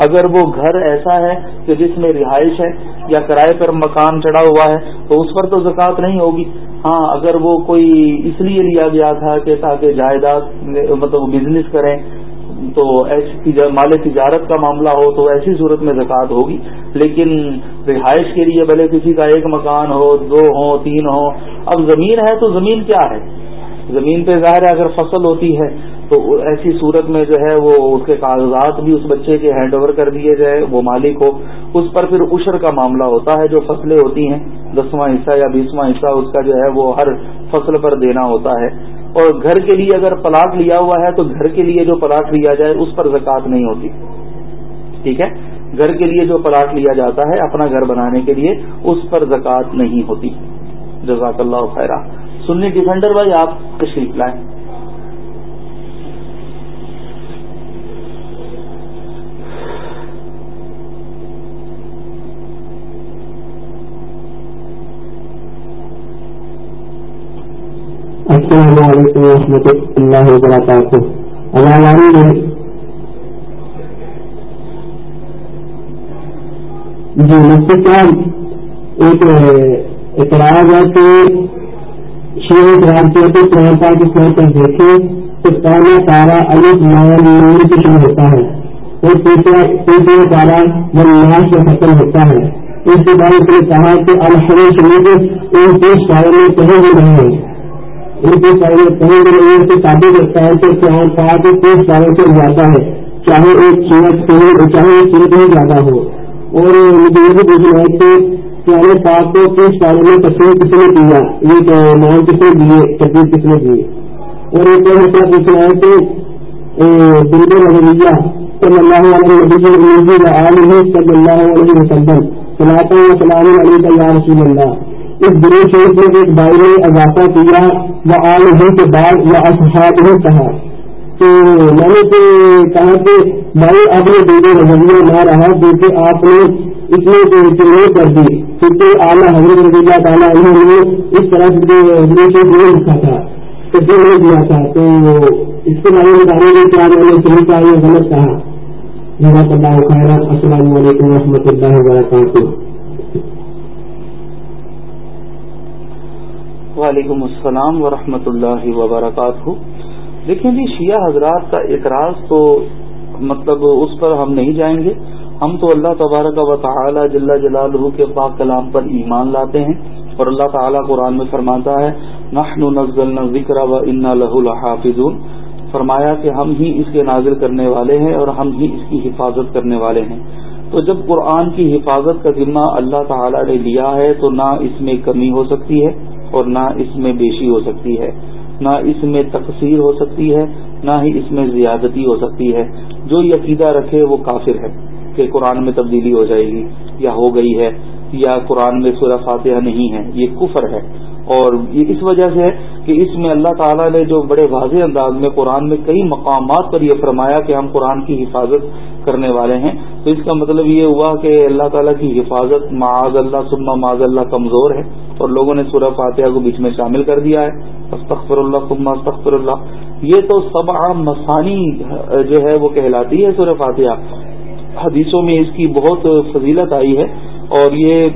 اگر وہ گھر ایسا ہے کہ جس میں رہائش ہے یا کرائے پر مکان چڑھا ہوا ہے تو اس پر تو زکوٰۃ نہیں ہوگی۔ ہاں اگر وہ کوئی اس لیے لیا گیا تھا کہ تاکہ جائیداد مطلب بزنس کریں، تو ایسی مال تجارت کا معاملہ ہو تو ایسی صورت میں زکوٰۃ ہوگی۔ لیکن رہائش کے لیے بھلے کسی کا ایک مکان ہو، دو ہو تین ہو اب زمین ہے تو زمین کیا ہے؟ زمین پہ ظاہر ہے اگر فصل ہوتی ہے، تو ایسی صورت میں جو ہے وہ اس کے کاغذات بھی اس بچے کے ہینڈ اوور کر دیے جائے، وہ مالک ہو۔ اس پر پھر عشر کا معاملہ ہوتا ہے، جو فصلیں ہوتی ہیں، دسواں حصہ یا بیسواں حصہ اس کا جو ہے وہ ہر فصل پر دینا ہوتا ہے۔ اور گھر کے لیے اگر پلاٹ لیا ہوا ہے، تو گھر کے لیے جو پلاٹ لیا جائے، اس پر زکوٰۃ نہیں ہوتی۔ ٹھیک ہے؟ گھر کے لیے جو پلاٹ لیا جاتا ہے، اپنا گھر بنانے کے لیے، اس پر زکوٰۃ نہیں ہوتی۔ جزاک اللہ خیرہ۔ سنی ڈیفینڈر بھائی، آپ تشریف لائیں۔ السلام علیکم و رحمۃ اللہ وبرکاتہ۔ جی۔, جی، مفتی صاحب، ایک اعتراض ہے کہ شیر رام کے قرآن پاک کی طور پر دیکھیں تو پہلا تارا الگ نام سے شروع ہوتا ہے۔ اور تیسرا تارا جب سے ختم ہوتا ہے۔ اس کے بعد اس نے کہا کہ الحمد شریف ان تیس سالوں میں کہیں بھی نہیں ہے۔ ان تیس سالوں میں کہیں بھی نہیں سے ثابت کرتا ہے کہ قرآن پاک تیس سالوں سے زیادہ ہے۔ چاہے ایک سیرت چاہے ایک سیرت ہی زیادہ ہو۔ اور مجھے یہ بھی دیکھنا ہے کہ پیارے پاک کو کس بارے میں تصویر کس نے دیا یہ نام کس نے دیے؟ تصویر کس نے دیے؟ اور ایک اور مسئلہ پوچھنا ہے کہ دل نظریہ صلی اللہ علیہ نبی عالم صلی اللہ علیہ وسلم صلاح و سلام علیہ یا رسول اللہ۔ اس گرو شریف نے ایک بھائی نے اضافہ کیا، وہ عالم کے بعد وہ اصحاب ہی کہا۔ تو میں نے تو کہا کہ، بھائی اب یہ دے نظریہ نہ رہا، کیونکہ آپ نے اس میں کر دی کیونکہ اعلیٰ حضرت رضی اللہ تعالیٰ انہوں نے اس طرح سے جو لکھا تھا تو جو نہیں دیا تھا، تو اس کے بارے میں بتانے گے کہ میں نے صحیح کہا یہ غلط کہا جزاک اللہ خیر السلام علیکم و رحمۃ اللہ وبرکاتہ۔ وعلیکم السلام ورحمۃ اللہ وبرکاتہ۔ دیکھیں جی شیعہ حضرات کا اعتراض تو مطلب اس پر ہم نہیں جائیں گے۔ ہم تو اللہ تبارک و تعالی جل جلالہ کے پاک کلام پر ایمان لاتے ہیں اور اللہ تعالیٰ قرآن میں فرماتا ہے، نحن نزلنا ذکر و انا لہ الحافظون فرمایا کہ ہم ہی اس کے نازل کرنے والے ہیں اور ہم ہی اس کی حفاظت کرنے والے ہیں۔ تو جب قرآن کی حفاظت کا ذمہ اللہ تعالیٰ نے لیا ہے تو نہ اس میں کمی ہو سکتی ہے اور نہ اس میں بیشی ہو سکتی ہے۔ نہ اس میں تقسیر ہو سکتی ہے، نہ ہی اس میں زیادتی ہو سکتی ہے۔ جو عقیدہ رکھے وہ کافر ہے۔ کہ قرآن میں تبدیلی ہو جائے گی یا ہو گئی ہے، یا قرآن میں سورہ فاتحہ نہیں ہے، یہ کفر ہے۔ اور یہ اس وجہ سے ہے کہ اس میں اللہ تعالیٰ نے جو بڑے واضح انداز میں قرآن میں کئی مقامات پر یہ فرمایا کہ ہم قرآن کی حفاظت کرنے والے ہیں، تو اس کا مطلب یہ ہوا کہ اللہ تعالیٰ کی حفاظت معاذ اللہ سما معاذ اللہ کمزور ہے اور لوگوں نے سورہ فاتحہ کو بیچ میں شامل کر دیا ہے۔ استغفر اللہ سما استغفر اللہ۔ یہ تو سب عام مسانی جو ہے وہ کہلاتی ہے سورہ فاتحہ۔ حدیثوں میں اس کی بہت فضیلت آئی ہے اور یہ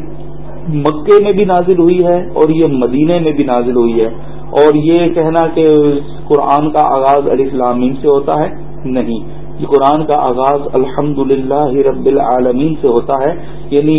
مکے میں بھی نازل ہوئی ہے اور یہ مدینے میں بھی نازل ہوئی ہے اور یہ کہنا کہ قرآن کا آغاز علی اسلامین سے ہوتا ہے نہیں، یہ قرآن کا آغاز الحمد رب العالمین سے ہوتا ہے یعنی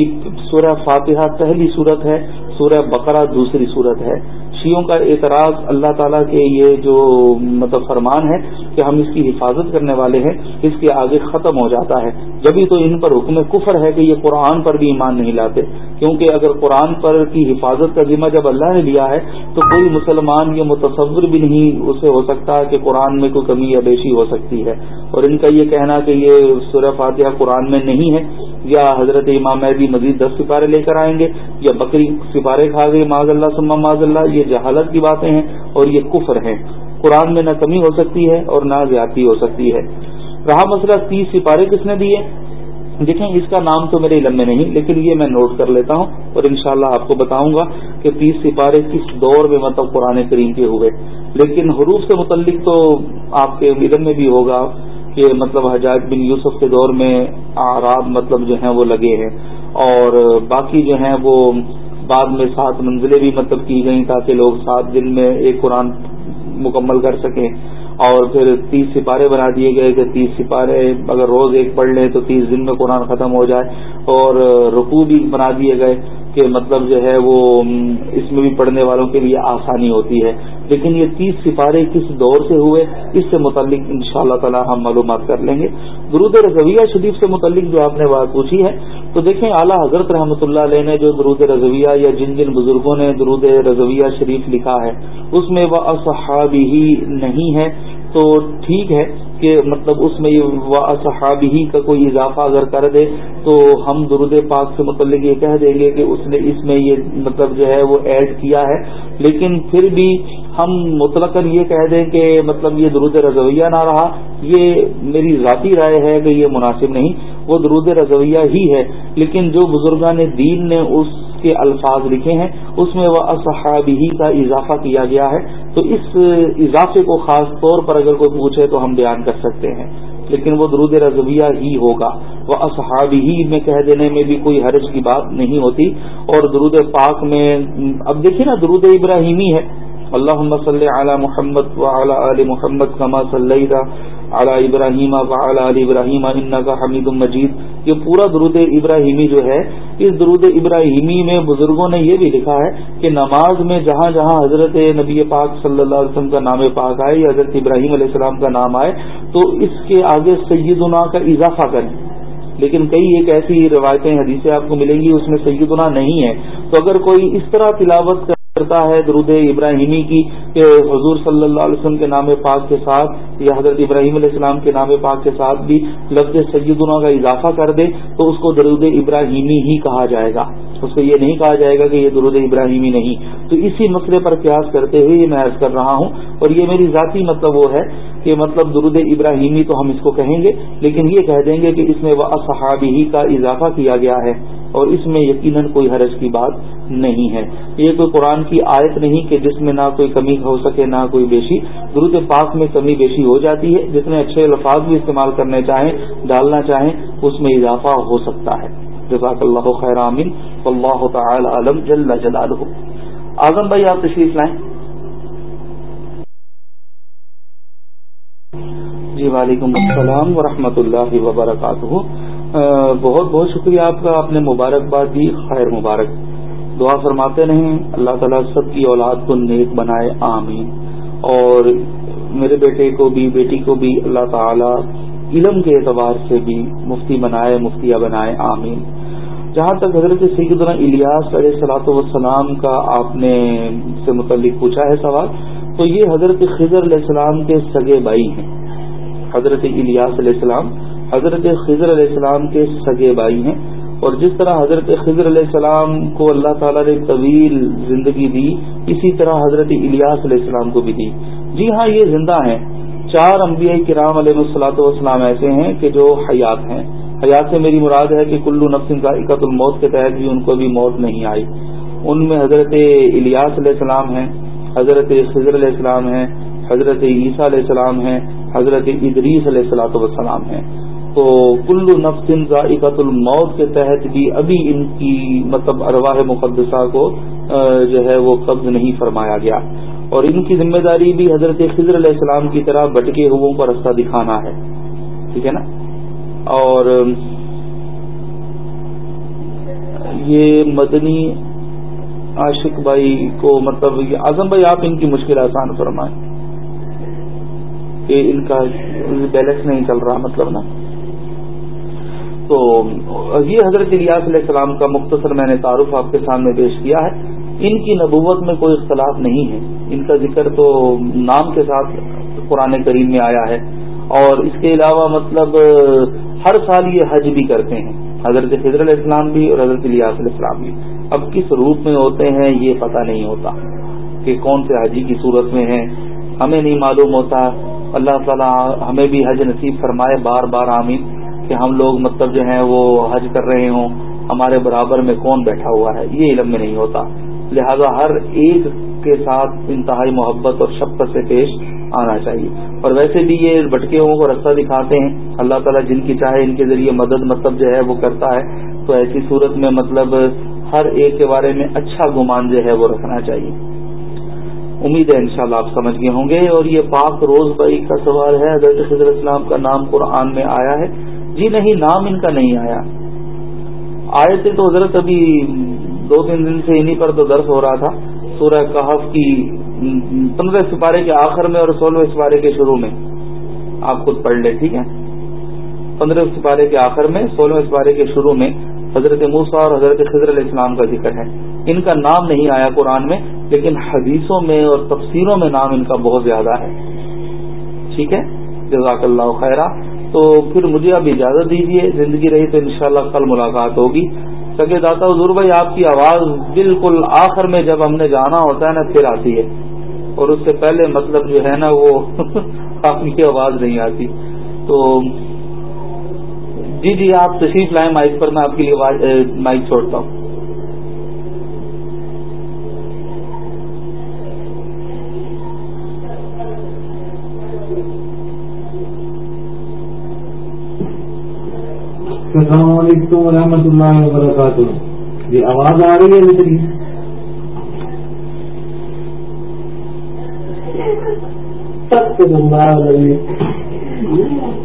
سورہ فاتحہ پہلی صورت ہے، سورہ بقرہ دوسری صورت ہے۔ شیوں کا اعتراض اللہ تعالیٰ کے یہ جو مطلب فرمان ہے کہ ہم اس کی حفاظت کرنے والے ہیں، اس کے آگے ختم ہو جاتا ہے۔ جبھی تو ان پر حکم کفر ہے کہ یہ قرآن پر بھی ایمان نہیں لاتے، کیونکہ اگر قرآن پر کی حفاظت کا ذمہ جب اللہ نے لیا ہے، تو کوئی مسلمان یہ متصور بھی نہیں اسے ہو سکتا کہ قرآن میں کوئی کمی یا بیشی ہو سکتی ہے۔ اور ان کا یہ کہنا کہ یہ سورہ فاتحہ قرآن میں نہیں ہے، یا حضرت امام مہدی مزید دس سپارے لے کر آئیں گے، یا بکری سپارے کھا گئے معذ اللہ سما معذ اللہ، یہ جہالت کی باتیں ہیں اور یہ کفر ہیں۔ قرآن میں نہ کمی ہو سکتی ہے اور نہ زیادتی ہو سکتی ہے۔ رہا مسئلہ تیس سپارے کس نے دیے؟ دیکھیں، اس کا نام تو میرے علم میں نہیں، لیکن یہ میں نوٹ کر لیتا ہوں اور انشاءاللہ شاء آپ کو بتاؤں گا کہ تیس سپارے کس دور میں مطلب قرآن کریم کے ہوئے۔ لیکن حروف سے متعلق تو آپ کے علم میں بھی ہوگا کہ مطلب حجاج بن یوسف کے دور میں آراب مطلب جو ہیں وہ لگے ہیں۔ اور باقی جو ہیں وہ بعد میں سات منزلیں بھی مطلب کی گئیں تاکہ لوگ سات دن میں ایک قرآن مکمل کر سکیں اور پھر تیس سپارے بنا دیے گئے کہ تیس سپارے اگر روز ایک پڑھ لیں تو تیس دن میں قرآن ختم ہو جائے اور رقو بھی بنا دیے گئے کہ مطلب جو ہے وہ اس میں بھی پڑھنے والوں کے لیے آسانی ہوتی ہے۔ لیکن یہ تیس سپارے کس دور سے ہوئے؟ اس سے متعلق ان شاء اللہ تعالی ہم معلومات کر لیں گے۔ درود رضویہ شریف سے متعلق جو آپ نے بات پوچھی ہے تو دیکھیں اعلیٰ حضرت رحمۃ اللہ علیہ نے جو درود رضویہ یا جن جن بزرگوں نے درود رضویہ شریف لکھا ہے، اس میں وہ اصحابی ہی نہیں ہے تو ٹھیک ہے کہ مطلب اس میں صحابی ہی کا کوئی اضافہ اگر کر دے تو ہم درود پاک سے متعلق یہ کہہ دیں گے کہ اس نے اس میں یہ مطلب جو ہے وہ ایڈ کیا ہے۔ لیکن پھر بھی ہم مطلق یہ کہہ دیں کہ مطلب یہ درود رضویہ نہ رہا۔ یہ میری ذاتی رائے ہے کہ یہ مناسب نہیں، وہ درود رضویہ ہی ہے۔ لیکن جو بزرگان دین نے اس کے الفاظ لکھے ہیں، اس میں وہ اصحابی کا اضافہ کیا گیا ہے۔ تو اس اضافے کو خاص طور پر اگر کوئی پوچھے تو ہم بیان کر سکتے ہیں۔ لیکن وہ درود رضویہ ہی ہوگا۔ وہ اصحابی ہی میں کہہ دینے میں بھی کوئی حرج کی بات نہیں ہوتی۔ اور درود پاک میں، اب دیکھیے نا، درود ابراہیمی ہے۔ اللہ صلی علی محمد و علی محمد کما صلی اعلیٰ ابراہیم علی ابراہیم ان کا حمید المجید یہ پورا درود ابراہیمی جو ہے، اس درود ابراہیمی میں بزرگوں نے یہ بھی لکھا ہے کہ نماز میں جہاں جہاں حضرت نبی پاک صلی اللہ علیہ وسلم کا نام پاک آئے، یا حضرت ابراہیم علیہ السلام کا نام آئے، تو اس کے آگے سیدنا کا اضافہ کریں۔ لیکن کئی ایک ایسی روایتیں، حدیثیں آپ کو ملیں گی، اس میں سیدنا نہیں ہے۔ تو اگر کوئی اس طرح تلاوت کرتا ہے درود ابراہیمی کی کہ حضور صلی اللہ علیہ وسلم کے نام پاک کے ساتھ یا حضرت ابراہیم علیہ السلام کے نام پاک کے ساتھ بھی لفظ سیدنا کا اضافہ کر دے تو اس کو درود ابراہیمی ہی کہا جائے گا۔ اس کو یہ نہیں کہا جائے گا کہ یہ درود ابراہیمی نہیں۔ تو اسی مسئلے پر قیاس کرتے ہوئے یہ میں عرض کر رہا ہوں، اور یہ میری ذاتی مطلب وہ ہے کہ مطلب درود ابراہیمی تو ہم اس کو کہیں گے، لیکن یہ کہہ دیں گے کہ اس میں وہ اصحابی کا اضافہ کیا گیا ہے، اور اس میں یقیناً کوئی حرج کی بات نہیں ہے۔ یہ کوئی قرآن کی آیت نہیں کہ جس میں نہ کوئی کمی ہو سکے، نہ کوئی بیشی۔ درود پاک میں کمی بیشی ہو جاتی ہے، جتنے اچھے الفاظ بھی استعمال کرنے چاہیں، ڈالنا چاہیں، اس میں اضافہ ہو سکتا ہے۔ جزاک اللہ خیر عامن اللہ تعالی عالم جل جلال اعظم بھائی، آپ تشریف لائیں. جی وعلیکم السلام ورحمۃ اللہ وبرکاتہ. بہت بہت شکریہ آپ کا، آپ نے مبارکباد دی. خیر مبارک. دعا فرماتے رہیں، اللہ تعالیٰ سب کی اولاد کو نیک بنائے. آمین. اور میرے بیٹے کو بھی، بیٹی کو بھی اللہ تعالی علم کے اعتبار سے بھی مفتی بنائے، مفتیہ بنائے، آمین۔ جہاں تک حضرت سیدنا الیاس علیہ صلاحت وسلام کا آپ نے سے متعلق پوچھا ہے سوال، تو یہ حضرت خضر علیہ السلام کے سگے بھائی ہیں۔ حضرت الیاس علیہ السلام، حضرت خضر علیہ السلام کے سگے بھائی ہیں۔ اور جس طرح حضرت خضر علیہ السلام کو اللہ تعالیٰ نے طویل زندگی دی، اسی طرح حضرت الیاس علیہ السلام کو بھی دی۔ جی ہاں یہ زندہ ہیں۔ چار انبیاء کرام علیہ السلاۃ والسلام ایسے ہیں کہ جو حیات ہیں۔ حیات سے میری مراد ہے کہ کلو نفس کا اکت الموت کے تحت بھی ان کو بھی موت نہیں آئی۔ ان میں حضرت الیاس علیہ السلام ہیں، حضرت خضر علیہ السلام ہیں، حضرت عیسیٰ علیہ السلام ہیں، حضرت ادریس علیہ السلاۃ والسلام ہیں۔ تو کلو نفسن ذائقت الموت کے تحت بھی ابھی ان کی مطلب ارواح مقدسہ کو جو ہے وہ قبض نہیں فرمایا گیا۔ اور ان کی ذمہ داری بھی حضرت خضر علیہ السلام کی طرح بٹکے ہوئے کا رستہ دکھانا ہے۔ ٹھیک ہے نا؟ اور یہ مدنی عاشق بھائی کو مطلب اعظم بھائی آپ ان کی مشکل آسان فرمائیں۔ کہ ان کا بیلنس نہیں چل رہا مطلب نا۔ تو یہ حضرت الیاس علیہ السلام کا مختصر میں نے تعارف آپ کے سامنے پیش کیا ہے۔ ان کی نبوت میں کوئی اختلاف نہیں ہے۔ ان کا ذکر تو نام کے ساتھ قرآن کریم میں آیا ہے۔ اور اس کے علاوہ مطلب ہر سال یہ حج بھی کرتے ہیں۔ حضرت خضر علیہ السلام بھی اور حضرت الیاس علیہ السلام بھی۔ اب کس روپ میں ہوتے ہیں یہ پتہ نہیں ہوتا کہ کون سے حجی کی صورت میں ہیں۔ ہمیں نہیں معلوم ہوتا۔ اللہ تعالیٰ ہمیں بھی حج نصیب فرمائے بار بار، آمین، کہ ہم لوگ مطلب جو ہیں وہ حج کر رہے ہوں۔ ہمارے برابر میں کون بیٹھا ہوا ہے؟ یہ علم میں نہیں ہوتا۔ لہذا ہر ایک کے ساتھ انتہائی محبت اور شفقت سے پیش آنا چاہیے۔ اور ویسے بھی یہ بٹکے ہوں کو رستہ دکھاتے ہیں۔ اللہ تعالیٰ جن کی چاہے ان کے ذریعے مدد مطلب جو ہے وہ کرتا ہے۔ تو ایسی صورت میں مطلب ہر ایک کے بارے میں اچھا گمان جو ہے وہ رکھنا چاہیے۔ امید ہے انشاءاللہ آپ سمجھ گئے ہوں گے۔ اور یہ پاک روز بھائی کا سوال ہے۔ حضرت خضر اسلام کا نام قرآن میں آیا ہے۔ جی نہیں، نام ان کا نہیں آیا۔ آئے تھے تو حضرت ابھی دو تین دن سے انہیں پر تو درس ہو رہا تھا، سورہ کہف کی پندرہ سپارے کے آخر میں اور سولہویں سپارے کے شروع میں۔ آپ خود پڑھ لیں، ٹھیک ہے؟ پندرہ سپارے کے آخر میں، سولہویں سپارے کے شروع میں حضرت موسا اور حضرت خضر علیہ السلام کا ذکر ہے۔ ان کا نام نہیں آیا قرآن میں، لیکن حدیثوں میں اور تفسیروں میں نام ان کا بہت زیادہ ہے۔ ٹھیک ہے؟ جزاک اللہ خیرہ۔ تو پھر مجھے اب اجازت دیجیے زندگی رہی تو انشاءاللہ کل ملاقات ہوگی۔ سگے داتا، حضور بھائی، آپ کی آواز بالکل آخر میں جب ہم نے جانا ہوتا ہے نا، پھر آتی ہے۔ اور اس سے پہلے مطلب جو ہے نا، وہ آپ کی آواز نہیں آتی۔ تو جی جی آپ تشریف لائیں مائک پر، میں آپ کے لیے مائک چھوڑتا ہوں۔ علیکم ورحمۃ اللہ وبرکاتہ۔ جی آواز آ رہی ہے میری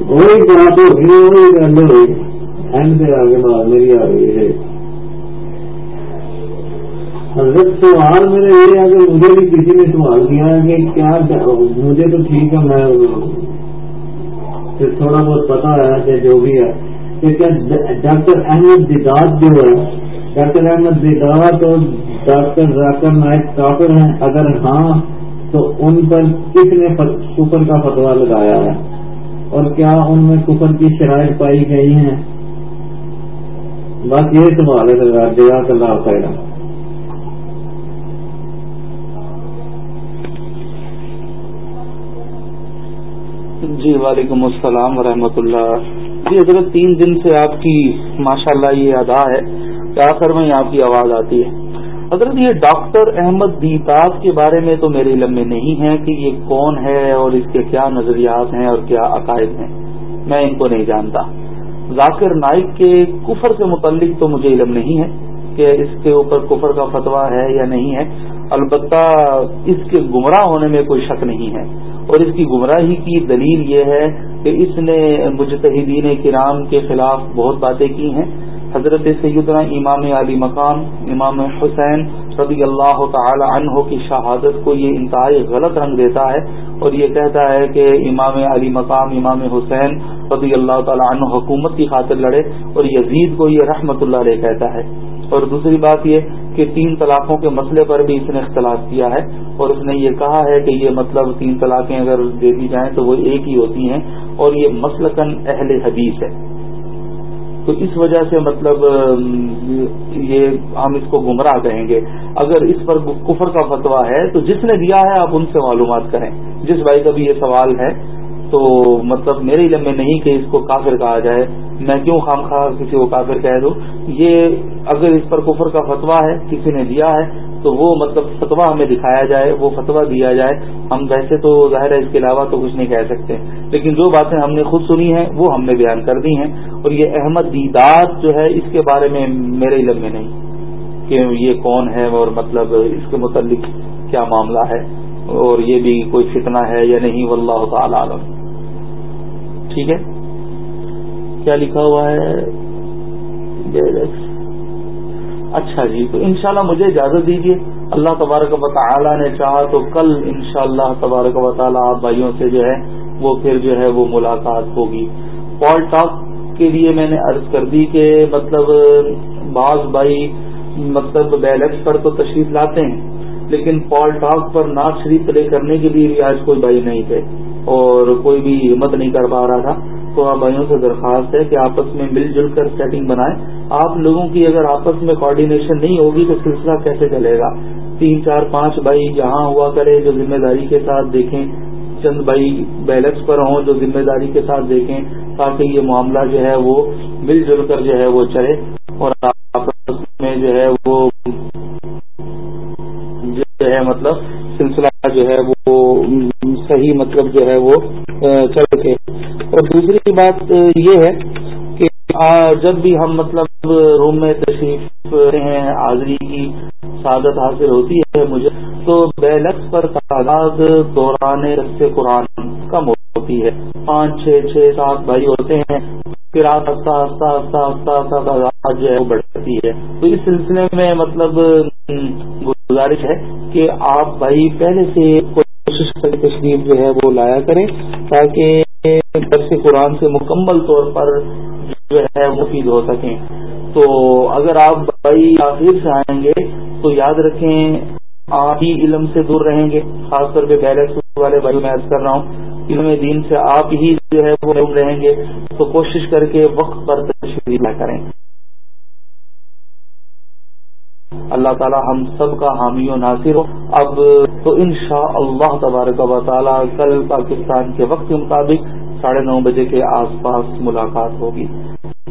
وہی بات وہی گل ہوئی اینڈ آگے بات میری آ رہی ہے حضرت سوال میرے یہ ہے کہ مجھے بھی کسی نے سوال کیا ہے کہ کیا مجھے تو ٹھیک ہے، میں تھوڑا بہت پتا ہے کہ جو بھی ہے۔ ڈاکٹر احمد دیداد جو ہے، ڈاکٹر احمد دیداد اور ڈاکٹر ذاکر نائک کافر ہیں، اگر ہاں تو ان پر کس نے کفر کا فتوا لگایا ہے؟ اور کیا ان میں کفر کی شرائط پائی گئی ہیں؟ بس یہ سوال ہے جزاک اللہ خیر جی وعلیکم السلام ورحمۃ اللہ۔ جی حضرت تین دن سے آپ کی ماشاء اللہ یہ ادا ہے کہ آخر میں آپ کی آواز آتی ہے۔ حضرت، یہ ڈاکٹر احمد دیتاب کے بارے میں تو میرے علم میں نہیں ہے کہ یہ کون ہے اور اس کے کیا نظریات ہیں اور کیا عقائد ہیں۔ میں ان کو نہیں جانتا۔ ذاکر نائک کے کفر سے متعلق تو مجھے علم نہیں ہے کہ اس کے اوپر کفر کا فتویٰ ہے یا نہیں ہے۔ البتہ اس کے گمراہ ہونے میں کوئی شک نہیں ہے۔ اور اس کی گمراہی کی دلیل یہ ہے کہ اس نے مجتہدین کرام کے خلاف بہت باتیں کی ہیں۔ حضرت سیدنا امام علی مقام، امام حسین رضی اللہ تعالی عنہ کی شہادت کو یہ انتہائی غلط رنگ دیتا ہے اور یہ کہتا ہے کہ امام علی مقام، امام حسین رضی اللہ تعالی عنہ حکومت کی خاطر لڑے اور یزید کو یہ رحمت اللہ علیہ کہتا ہے۔ اور دوسری بات یہ کہ تین طلاقوں کے مسئلے پر بھی اس نے اختلاف کیا ہے اور اس نے یہ کہا ہے کہ یہ مطلب تین طلاقیں اگر دے دی جائیں تو وہ ایک ہی ہوتی ہیں اور یہ مسلکن اہل حدیث ہے۔ تو اس وجہ سے مطلب یہ ہم اس کو گمراہ کہیں گے۔ اگر اس پر کفر کا فتویٰ ہے تو جس نے دیا ہے آپ ان سے معلومات کریں۔ جس بھائی کا بھی یہ سوال ہے تو مطلب میرے علم میں نہیں کہ اس کو کافر کہا جائے۔ میں کیوں خام خواہ کسی کو کافر کہہ دوں؟ یہ اگر اس پر کفر کا فتویٰ ہے، کسی نے دیا ہے، تو وہ مطلب فتویٰ ہمیں دکھایا جائے، وہ فتویٰ دیا جائے۔ ہم ویسے تو ظاہر ہے اس کے علاوہ تو کچھ نہیں کہہ سکتے۔ لیکن جو باتیں ہم نے خود سنی ہیں، وہ ہم نے بیان کر دی ہیں۔ اور یہ احمد دیدات جو ہے، اس کے بارے میں میرے علم میں نہیں کہ یہ کون ہے اور مطلب اس کے متعلق کیا معاملہ ہے۔ اور یہ بھی کوئی فتنہ ہے یا نہیں، واللہ تعالی عالم۔ ٹھیک ہے؟ کیا لکھا ہوا ہے؟ اچھا جی تو انشاءاللہ مجھے اجازت دیجیے اللہ تبارک و تعالی نے چاہا تو کل انشاءاللہ اللہ تبارک و تعالی آپ بھائیوں سے جو ہے، وہ پھر جو ہے، وہ ملاقات ہوگی۔ پال ٹاک کے لیے میں نے عرض کر دی کہ مطلب بعض بھائی مطلب بیلٹس پر تو تشریف لاتے ہیں، لیکن پال ٹاک پر نعت شریف پلے کرنے کے لیے بھی آج کوئی بھائی نہیں تھے۔ اور کوئی بھی ہمت نہیں کر پا رہا تھا، تو آپ بھائیوں سے درخواست ہے کہ آپس میں مل جل کر سیٹنگ بنائیں۔ آپ لوگوں کی اگر آپس میں کوآڈینیشن نہیں ہوگی تو سلسلہ کیسے چلے گا؟ تین، چار، پانچ بھائی جہاں ہوا کرے جو ذمہ داری کے ساتھ دیکھیں۔ چند بھائی بیلٹس پر ہوں جو ذمہ داری کے ساتھ دیکھیں، تاکہ یہ معاملہ جو ہے وہ مل جل کر جو ہے وہ چلے اور آپس میں جو ہے وہ جو ہے مطلب سلسلہ جو ہے وہ صحیح مطلب جو ہے وہ چل کے۔ اور دوسری بات یہ ہے جب بھی ہم مطلب روم میں تشریف ہیں، حاضری کی سعادت حاصل ہوتی ہے مجھے، تو بیلکس پر تعداد دوران رستے قرآن کم ہوتی ہے۔ پانچ، چھ چھ، سات بھائی ہوتے ہیں، پھر آہستہ آہستہ آہستہ آہستہ آہستہ تعداد جو ہے وہ بڑھتی ہے۔ تو اس سلسلے میں مطلب گزارش ہے کہ آپ بھائی پہلے سے کوشش کر تشریف جو ہے وہ لایا کریں، تاکہ درس قرآن سے مکمل طور پر جو ہے مفید ہو سکیں۔ تو اگر آپ بھائی آخر سے آئیں گے تو یاد رکھیں، آپ ہی علم سے دور رہیں گے۔ خاص طور پہ بیلنس والے بھائی میں کر رہا ہوں، علم دین سے آپ ہی جو ہے وہ رہیں گے۔ تو کوشش کر کے وقت پر تشریف نہ کریں۔ اللہ تعالی ہم سب کا حامی و ناصر ہو۔ اب تو ان شاء اللہ تبارک و تعالی کل پاکستان کے وقت کے مطابق ساڑھے نو بجے کے آس پاس ملاقات ہوگی۔